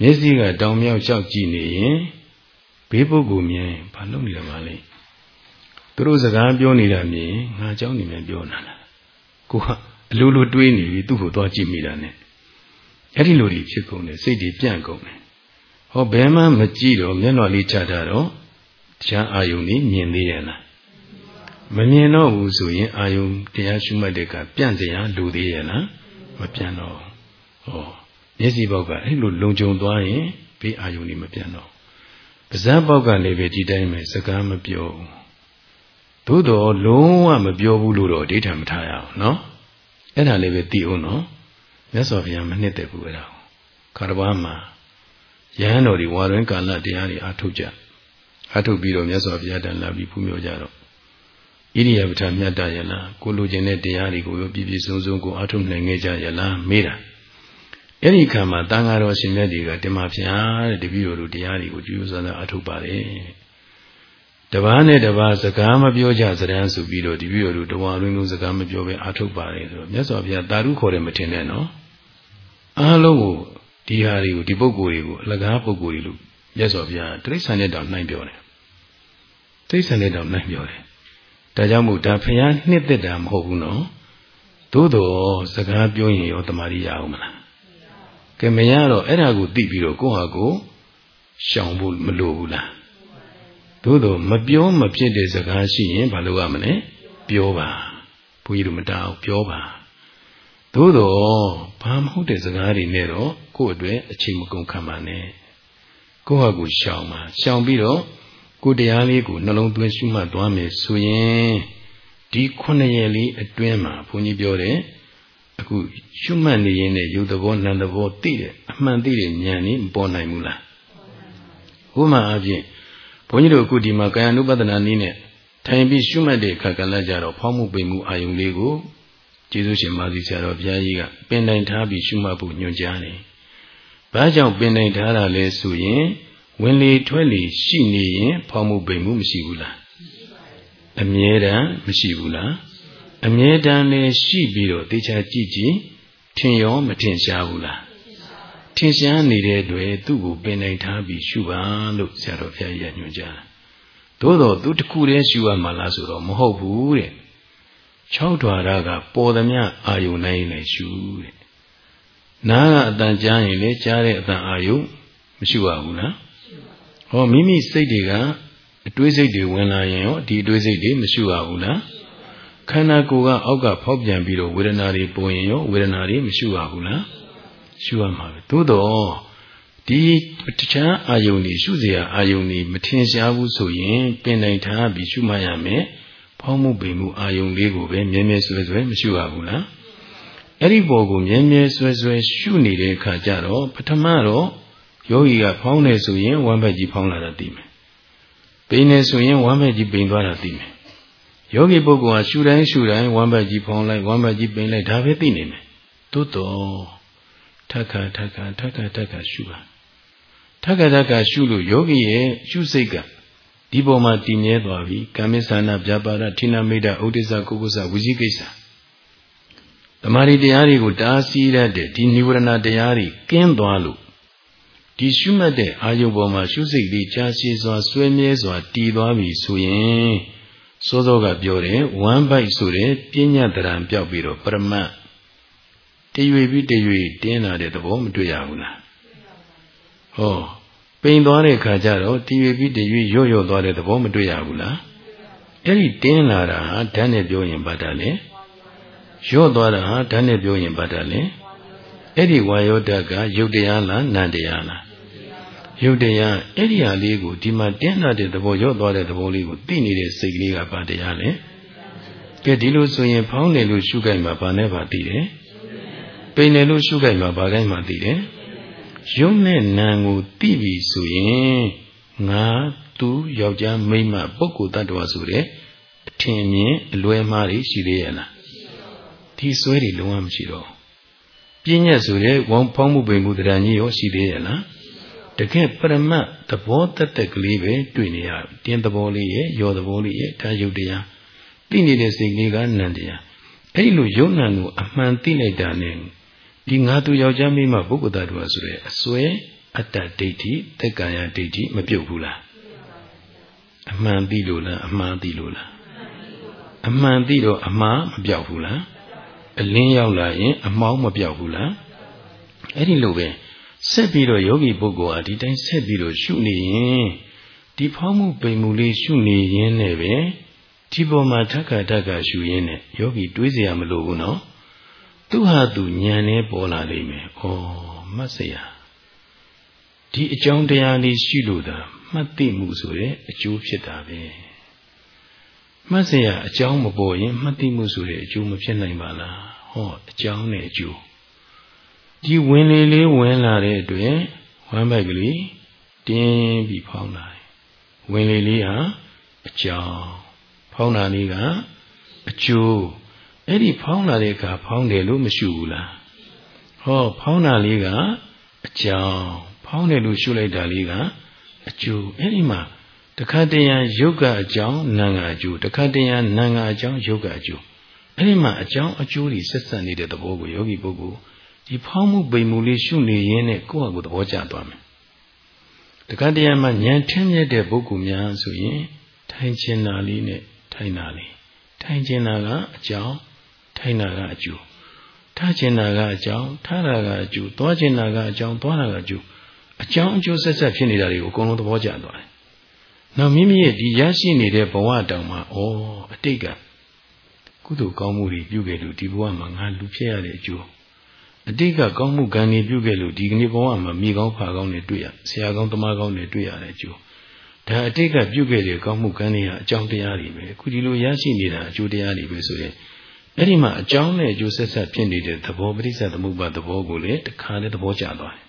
မျက်စိကတောင်မြောက်လျှောက်ကြည့်နေရင်ဘေးပုဂ္ဂိုလ်မြင်ဘာလုပ်နေတာပါလဲသူတို့စကားပြောနေတာမြင်ငါเจ้าနေမြင်ပြောနေတာကိုကအလိုလိုတွေးနေပြီသူ့ကိုသွားကြည့်မိတာ ਨੇ အဲ့ဒီလိုတွေဖြစ်ကုန်တယ်စိတ်တွေပြန့်ကုန်တယ်ဟောဘယ်မှမကြည့်တော့မျက်နှာလေးချတာတော့တရားအာယုန်นี่မြင်သေးရဲ့လားမမြင်တော့ဘူးဆိုရင်အာယုန်တရားရှုမှတ်တဲ့ကပြန့်စရာလိုသေးရဲ့လား မပြန့်တော့ဟောမျက်စိပေါက်ကအဲ့လိုလုံခြုံသွားရင်ဘေးအာယုန်นี่မပြန့်တော့ပါးစပ်ပေါက်ကလည်းပဲဒီတိုင်းပဲစကားမပြောသို့တော်လုံးဝမပြောဘူးလို့တော့အဋ္ဌာမထားရအောင်နော်အဲ့ဒါလေးပဲသိအောင်နော်မြတ်စွာဘုရားမနှစ်သက်ဘူးအဲ့ဒါခါတစ်ပါးမှာယဟန်တော်ဒီဝါရင်းကာလတရားတွေအားထုတ်ကြအားထုတ်ပြီးတော့မြတ်စွာဘုရားတန်လာပြီးဖူးမြော်ကြတော့ ဣရိယာပဋ္ဌာမြတ်တရလားကိုလိုချင်တဲ့တရားတွေကိုပြည့်ပြည့်စုံစုံကိုအားထုတ်နိုင်ခဲ့ကြရလားမေးတာအဲ့ဒီခါမှာတန်ဃာတော်ရှင်မြတ်တွေကတင်ပါဗျာတဲ့တပည့်တော်တို့တရားတွေကိုကြိုးစားစားအားထုတ်ပါတယ်တပားနဲ့တပားစကားမပြောကြစရန်ဆိုပြီးတော့တပည့်တော်တို့တဝါရင်းလုံးစကားမပြောဘဲအားထုတ်ပါတယ်ဆိုတော့မြတ်စွာဘုရားတာရုခေါ်တယ်မထင်နဲ့နော်အားလုံးကိုဒီဟာတွေကိုဒီပုဂ္ဂိုလ်တွေကိုအလကားပုဂ္ဂိုလ်တွေလို့မြတ်စွာဘုရားတိရစ္ဆာန်နဲ့တောင်နှိုင်းပြောတယ်တိရစ္ဆာန်နဲ့တောင်နှိုင်းပြောတယ် ဒါကြောင့်မို့ဒါဖရာနှစ်သက်တာမဟုတ်ဘူးနော်သို့တော်စကားပြောရင်ရောတမာရီရအောင်မလားကဲမရတော့အဲ့ဒါကိုသိပြီးတော့ကိုယ့်ဟာကိုရှောင်ဖို့မလိုဘူးလားသို့တော်မပြောမဖြစ်တဲ့စကားရှိရင်ဘာလုပ်ရမလဲပြောပါဘုန်းကြီးတို့မတောင်းပြောပါသို့တော့ဘာမဟုတ်တဲ့စကားတွေနဲ့တော့ကိုယ့်အတွက်အချိန်မကုန်ခံပါနဲ့ကိုယ့်ဟာကိုရှောင်ပါရှောင်ပြီးတော့ ကိုယ်တရားလေးကိုနှလုံးသွင်းရှုမှတ်သွားမယ်ဆိုရင်ဒီခုနှစ်ရက်လေးအတွင်းမှာဘုန်းကြီးပြောတယ်အခုရှုမှတ်နေရင်လည်းယုတ်သဘောနံသဘောသိတယ်အမှန်သိတဲ့ဉာဏ်นี่မပေါ်နိုင်ဘူးလားဥပမာအပြင်ဘုန်းကြီးတို့အခုဒီမှာကာယ ानु ပဒနာနည်းနဲ့ထိုင်ပြီးရှုမှတ်တဲ့အခါကလည်းကြတော့ဖောင်းမှုပိန်မှုအာယုံလေးကိုကျေးဇူးရှင်မာသီဆရာတော်ဘုရားကြီးကပင်တိုင်ထားပြီးရှုမှတ်ဖို့ညွှန်ကြားတယ်။ဘာကြောင့်ပင်တိုင်ထားတာလဲဆိုရင် ဝင်လေထွက်လေရှိနေရင်ဖောင်းမှုပိန်မှုမရှိဘူးလား။အမြဲတမ်းမရှိဘူးလား။အမြဲတမ်းလည်းရှိပြီးတော့တေချာကြည့်ကြည့်ထင်ရောမထင်ရှားဘူးလား။ထင်ရှားနေတဲ့အတွက်သူ့ကိုပင်တိုင်ထားပြီးရှုပါလို့ဆရာတော်ဘုရားကြီးကညွှန်ကြားတယ်။သို့တော့သူတခုတည်းရှုရမှာလားဆိုတော့မဟုတ်ဘူးတဲ့။၆ဓာရကပေါ်သမျှအာယုန်နိုင်နေရှုတဲ့နားကအတန်ကြားရင်လေကြားတဲ့အတန်အာယုန်မရှိပါဘူးလား ဟောမိမိစိတ်တွေကအတွေးစိတ်တွေဝင်လာရင်ရောဒီအတွေးစိတ်တွေမရှိရဘူးလားခန္ဓာကိုယ်ကအောက်ကဖောက်ပြန်ပြီးတော့ဝေဒနာတွေပုံရင်ရောဝေဒနာတွေမရှိရဘူးလားရှိရမှာပဲသို့တော့ဒီတခြားအာယုန်တွေရှုစရာအာယုန်တွေမထင်ရှားဘူးဆိုရင်ပင်တိုင်ထားပြီးရှုမှရမယ်ဖောက်မှုပိမှုအာယုန်လေးကိုပဲမြဲမြဲဆွဲဆွဲမရှိရဘူးလားအဲ့ဒီပေါ်ကိုမြဲမြဲဆွဲဆွဲရှုနေတဲ့အခါကျတော့ပထမတော့ ယောဂီကဖောင်းနေဆိုရင်ဝမ်းဘက်ကြီးဖောင်းလာတာသိမယ်ပိန်နေဆိုရင်ဝမ်းဘက်ကြီးပိန်သွားတာသိမယ်ယောဂီပုဂ္ဂိုလ်ဟာရှုတိုင်းရှုတိုင်းဝမ်းဘက်ကြီးဖောင်းလိုက်ဝမ်းဘက်ကြီးပိန်လိုက်ဒါပဲသိနေမယ်သို့တော့ထက်ခါထက်ခါထက်ခါထက်ခါရှုပါထက်ခါထက်ခါရှုလို့ယောဂီရဲ့ရှုစိတ်ကဒီပုံမှာတည်မြဲသွားပြီကာမိသနာပြပါဒထိနာမိတ်ဥဒိစ္စကုကုသဝိဇိကိစ္စတမာရီတရားတွေကိုတားဆီးရတဲ့ဒီនិဝရဏတရားတွေကင်းသွားလို့ ဒီရှုမှတ်တဲ့အာယုပေါ်မှာရှုစိတ်လေးကြာရှည်စွာဆွဲမြဲစွာတည်သွားပြီဆိုရင်စောစောကပြောတယ်ဝမ်းပိုက်ဆိုတဲ့ပညာတရံပြောက်ပြီးတော့ပရမတ်တရွေပြီးတရွေတင်းလာတဲ့သဘောမတွေ့ရဘူးလားဟောပိန်သွားတဲ့ခါကျတော့တည်ရပြီးတည်ရရွတ်ရွတ်သွားတဲ့သဘောမတွေ့ရဘူးလားအဲ့ဒီတင်းလာတာဟာဓာတ်နဲ့ပြောရင်ဘာတာလဲရွတ်သွားတာဟာဓာတ်နဲ့ပြောရင်ဘာတာလဲအဲ့ဒီဝါယောဓာတ်ကယုတ်တရားလားနံတရားလား ယုတ်တရားအဲ့ဒီဟာလေးကိုဒီမှာတင်းလာတဲ့သဘောရွတ်သွားတဲ့သဘောလေးကိုသိနေတဲ့စိတ်ကလေးကဘာတရားလဲကဲဒီလိုဆိုရင်ဖောင်းတယ်လို့ရှုကြိုက်မှာဘာနဲ့ဘာသိတယ်ပိန်တယ်လို့ရှုခိုက်မှာဘာကိုင်းမှသိတယ်ရုပ်နဲ့နာမ်ကိုသိပြီဆိုရင်ငါသူယောက်ျားမိန်းမပုဂ္ဂိုလ်တ attva ဆိုတဲ့အထင်မြင်အလွဲမှားတွေရှိသေးရဲ့လားဒီဆွဲတွေလုံးဝမရှိတော့ပြဉ္ညက်ဆိုတဲ့ဝေါဖောင်းမှုပိန်မှုတရားကြီးရောရှိသေးရဲ့လား တကယ်ပရမတ်သဘောတတ်တဲ့ကလေးပဲတွေ့နေရတင်းသဘောလေးရဲ့ရောသဘောလေးရဲ့ဒါယုတ်တရားသိနေတဲ့စိတ်လေးကနံတရားအဲ့လိုယုံနံကိုအမှန်သိလိုက်တာနဲ့ဒီငါသူယောက်ျားမိန်းမပုဂ္ဂိုလ်သားတို့ဆိုတဲ့အစွဲအတ္တဒိဋ္ဌိသက္ကာယဒိဋ္ဌိမပြုတ်ဘူးလားအမှန်သိလို့လားအမှန်သိလို့လားအမှန်သိတော့အမှားမပြောက်ဘူးလားအလင်းရောက်လာရင် အမောင်းမပြောက်ဘူးလားအဲ့ဒီလိုပဲ ဆက်ပြီးတော့ယောဂီပုဂ္ဂိုလ်ဟာဒီတိုင်းဆက်ပြီးတော့ရှုနေရင်ဒီဖောင်းမှုပိန်မှုလေးရှုနေရင်းနဲ့ပဲဒီပေါ်မှာဓက္ကဓက္ကရှုရင်းနဲ့ယောဂီတွေးเสียမလို့ဘူးနော်သူဟာသူညံနေပေါ်လာလိမ့်မယ်။ဩမတ်စရာဒီအကြောင်းတရားလေးရှိလို့သာမှတ်သိမှုဆိုတဲ့အကျိုးဖြစ်တာပဲ။မှတ်စရာအကြောင်းမပေါ်ရင်မှတ်သိမှုဆိုတဲ့အကျိုးမဖြစ်နိုင်ပါလား။ဟောအကြောင်းနဲ့အကျိုး ဒီဝင်လေလေးဝင်လာတဲ့အတွက်ဝမ်းပိုက်ကလေးတင်းပြီးဖောင်းလာတယ်။ဝင်လေလေးဟာအကြောင်းဖောင်းတာလေးကအကျိုးအဲ့ဒီဖောင်းလာတဲ့အခါဖောင်းတယ်လို့မရှုဘူးလားဟောဖောင်းတာလေးကအကြောင်းဖောင်းတယ်လို့ရှုလိုက်တာလေးကအကျိုးအဲ့ဒီမှာတခါတရံယုတ်ကအကြောင်းနာငါအကျိုးတခါတရံနာငါအကြောင်းယုတ်ကအကျိုးအဲ့ဒီမှာအကြောင်းအကျိုးတွေဆက်ဆက်နေတဲ့သဘောကိုယောဂီပုဂ္ဂိုလ် ဒီဖောင်းမှုပိန်မှုလေးရှုနေရင်းနဲ့ကိုယ့်ဟာကိုယ်သဘောကျသွားမယ်တခါတရံမှာဉာဏ်ထင်းမြတ်တဲ့ပုဂ္ဂိုလ်များဆိုရင် ထိုင်ကျင်တာလေးနဲ့ထိုင်တာလေးထိုင်ကျင်တာကအကြောင်းထိုင်တာကအကျိုးထားကျင်တာကအကြောင်းထားတာကအကျိုးသွားကျင်တာကအကြောင်းသွားတာကအကျိုးအကြောင်းအကျိုးဆက်ဆက်ဖြစ်နေတာတွေကိုအကုန်လုံးသဘောကျသွားတယ်။နောက်မိမိရဲ့ဒီရရှိနေတဲ့ဘဝတောင်မှဩအတိတ်ကကုသိုလ်ကောင်းမှုတွေပြုခဲ့လို့ဒီဘဝမှာငါလူဖြစ်ရတဲ့အကျိုး အတိတ်ကကောင်းမှုကံတွေပြုခဲ့လို့ဒီကနေ့ဘဝမှာမိကောင်းဖာကောင်းတွေတွေ့ရဆရာကောင်းတမကောင်းတွေတွေ့ရတဲ့အကျိုးဒါအတိတ်ကပြုခဲ့တဲ့ကောင်းမှုကံတွေဟာအကြောင်းတရားတွေပဲအခုဒီလိုရရှိနေတာအကျိုးတရားတွေပဲဆိုရင်အဲ့ဒီမှာအကြောင်းနဲ့အကျိုးဆက်ဆက်ဖြစ်နေတဲ့သဘောပရိစ္ဆေသမုပ္ပါသဘောကိုလေတခါလေသဘောကျသွားတယ်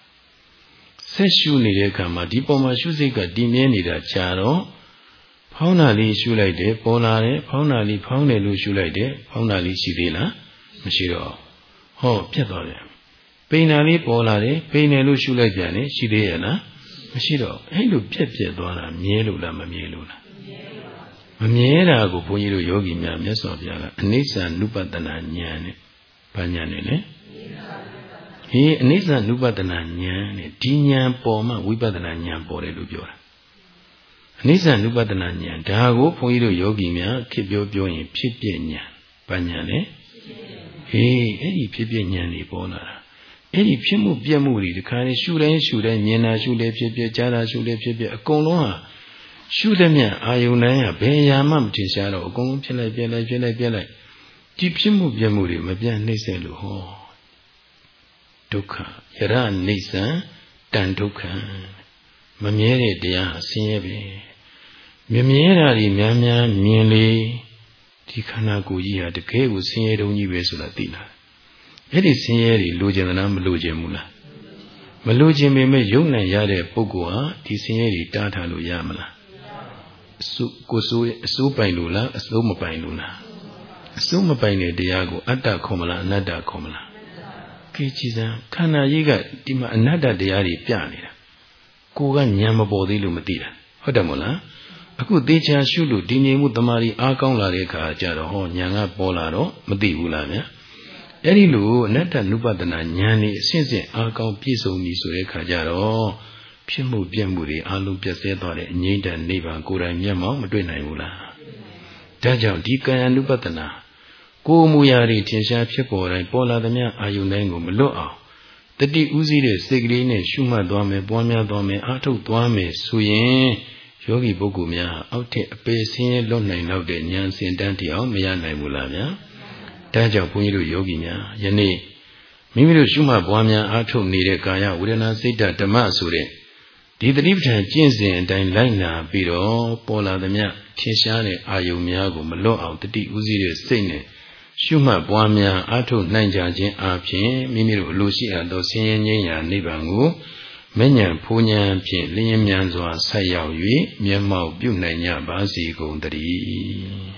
ဆက်ရှုနေတဲ့အခါမှာဒီပုံမှာရှုစိတ်ကတည်မြဲနေတာကြာတော့ဖောင်းတာလေးရှုလိုက်တယ်ပေါ်လာတယ်ဖောင်းတာလေးဖောင်းတယ်လို့ရှုလိုက်တယ်ဖောင်းတာလေးရှိသေးလားမရှိတော့ဟောပြတ်သွားတယ် ပိန်တာလေးပေါ်လာတယ်ပိန်တယ်လို့ရှုလိုက်ပြန်တယ်ရှိသေးရဲ့လားမရှိတော့အဲ့လိုပြက်ပြက်သွားတာမြဲလို့လားမမြဲလို့လားမမြဲတာကိုဘုန်းကြီးတို့ယောဂီများမြတ်စွာဘုရားကအနိစ္စနုပတနာဉာဏ်နဲ့ဘာဉာဏ်နဲ့လဲဟေးအနိစ္စနုပတနာဉာဏ်နဲ့ဒီဉာဏ်ပေါ်မှဝိပဿနာဉာဏ်ပေါ်တယ်လို့ပြောတာအနိစ္စနုပတနာဉာဏ်ဒါကိုဘုန်းကြီးတို့ယောဂီများခေပြောပြောရင်ဖြစ်ပြဉာဏ်ဘာဉာဏ်လဲဟေးအဲ့ဒီဖြစ်ပြဉာဏ်တွေပေါ်လာတာ အဲ့ဒီဖြစ်မှုပြက်မှုတွေဒီခါလေးရှုတိုင်းရှုတိုင်းမြင်တာရှုလဲဖြစ်ဖြစ်ကြားတာရှုလဲဖြစ်ဖြစ်အကုန်လုံးဟာရှုတဲ့မြတ်အာယုန်တိုင်းကဘယ်ရာမှမထင်ရှားတော့အကုန်လုံးဖြစ်လိုက်ပြက်လိုက်ဖြစ်လိုက်ပြက်လိုက်ဒီဖြစ်မှုပြက်မှုတွေမပြတ်နှိမ့်ဆက်လို့ဟောဒုက္ခယရနိစ္စံတန်ဒုက္ခမမြဲတဲ့တရားဆင်းရဲပဲမြမြဲတာတွေများများမြင်လေဒီခန္ဓာကိုယ်ကြီးဟာတကယ်ကိုဆင်းရဲတုံးကြီးပဲဆိုတာသိလား အဲ့ဒီဆင်းရဲတွေလိုချင်သလားမလိုချင်ဘူးလားမလိုချင်ပေမဲ့ယုံနိုင်ရတဲ့ပုဂ္ဂိုလ်ဟာဒီဆင်းရဲတွေတားထားလို့ရမလားအစိုးကိုစိုးအစိုးပိုင်လို့လားအစိုးမပိုင်လို့လားအစိုးမပိုင်တဲ့တရားကိုအတ္တခေါ်မလားအနတ္တခေါ်မလားကြည်ကြည်စမ်းခန္ဓာကြီးကဒီမှာအနတ္တတရားတွေပြနေတာကိုကညံမပေါ်သေးလို့မသိတာဟုတ်တယ်မို့လားအခုသေချာရှုလို့ဒီငြိမ်မှုတမာရီအားကောင်းလာတဲ့အခါကျတော့ဟောညာကပေါ်လာတော့မသိဘူးလားဗျာ အဲ့ဒီလိုအနတ္တနုပဒနာဉာဏ်นี่အစဉ်စဉ်အားကောင်းပြည့်စုံပြီဆိုတဲ့အခါကျတော့ဖြစ်မှုပြက်မှုတွေအလုံးပြည့်စဲသွားတဲ့အငြိမ့်တဲ့နိဗ္ဗာန်ကိုယ်တိုင်မျက်မှောက်မတွေ့နိုင်ဘူးလားဒါကြောင့်ဒီကာယ ानु ပတနာကိုယ်မူရာတွေထင်ရှားဖြစ်ပေါ်တိုင်းပေါ်လာသမျှအာယုန်တိုင်းကိုမလွတ်အောင်တတိဥစည်းတဲ့စိတ်ကလေးနဲ့ရှုမှတ်သွားမယ်ပွားများသွားမယ်အားထုတ်သွားမယ်ဆိုရင်ယောဂီပုဂ္ဂိုလ်များအောက်ထက်အပေဆင်းရဲလွတ်နိုင်တော့တဲ့ဉာဏ်စင်တန်းတိအောင်မရနိုင်ဘူးလားဗျာ ဒါကြောင့်ဘုန်းကြီးတို့ယောဂီများယနေ့မိမိတို့ရှုမှတ်ပွားများအားထုတ်နေတဲ့ကာယဝေဒနာစိတ်ဓမ္မဆိုတဲ့ဒီတတိပဋ္ဌာန်ကျင့်စဉ်အတိုင်းလိုက်နာပြီးတော့ပေါ်လာသမျှထင်ရှားတဲ့အာယုံများကိုမလွတ်အောင်တတိဥစည်းတဲ့စိတ်နဲ့ရှုမှတ်ပွားများအားထုတ်နိုင်ကြခြင်းအပြင်မိမိတို့အလိုရှိအပ်သောဆင်းရဲငြိမ်းရာနိဗ္ဗာန်ကိုမဉ္ဇဉ်ဖူးဉဏ်ဖြင့်လျင်မြန်စွာဆက်ရောက်၍မျက်မှောက်ပြုနိုင်ကြပါစေကုန်သတည်း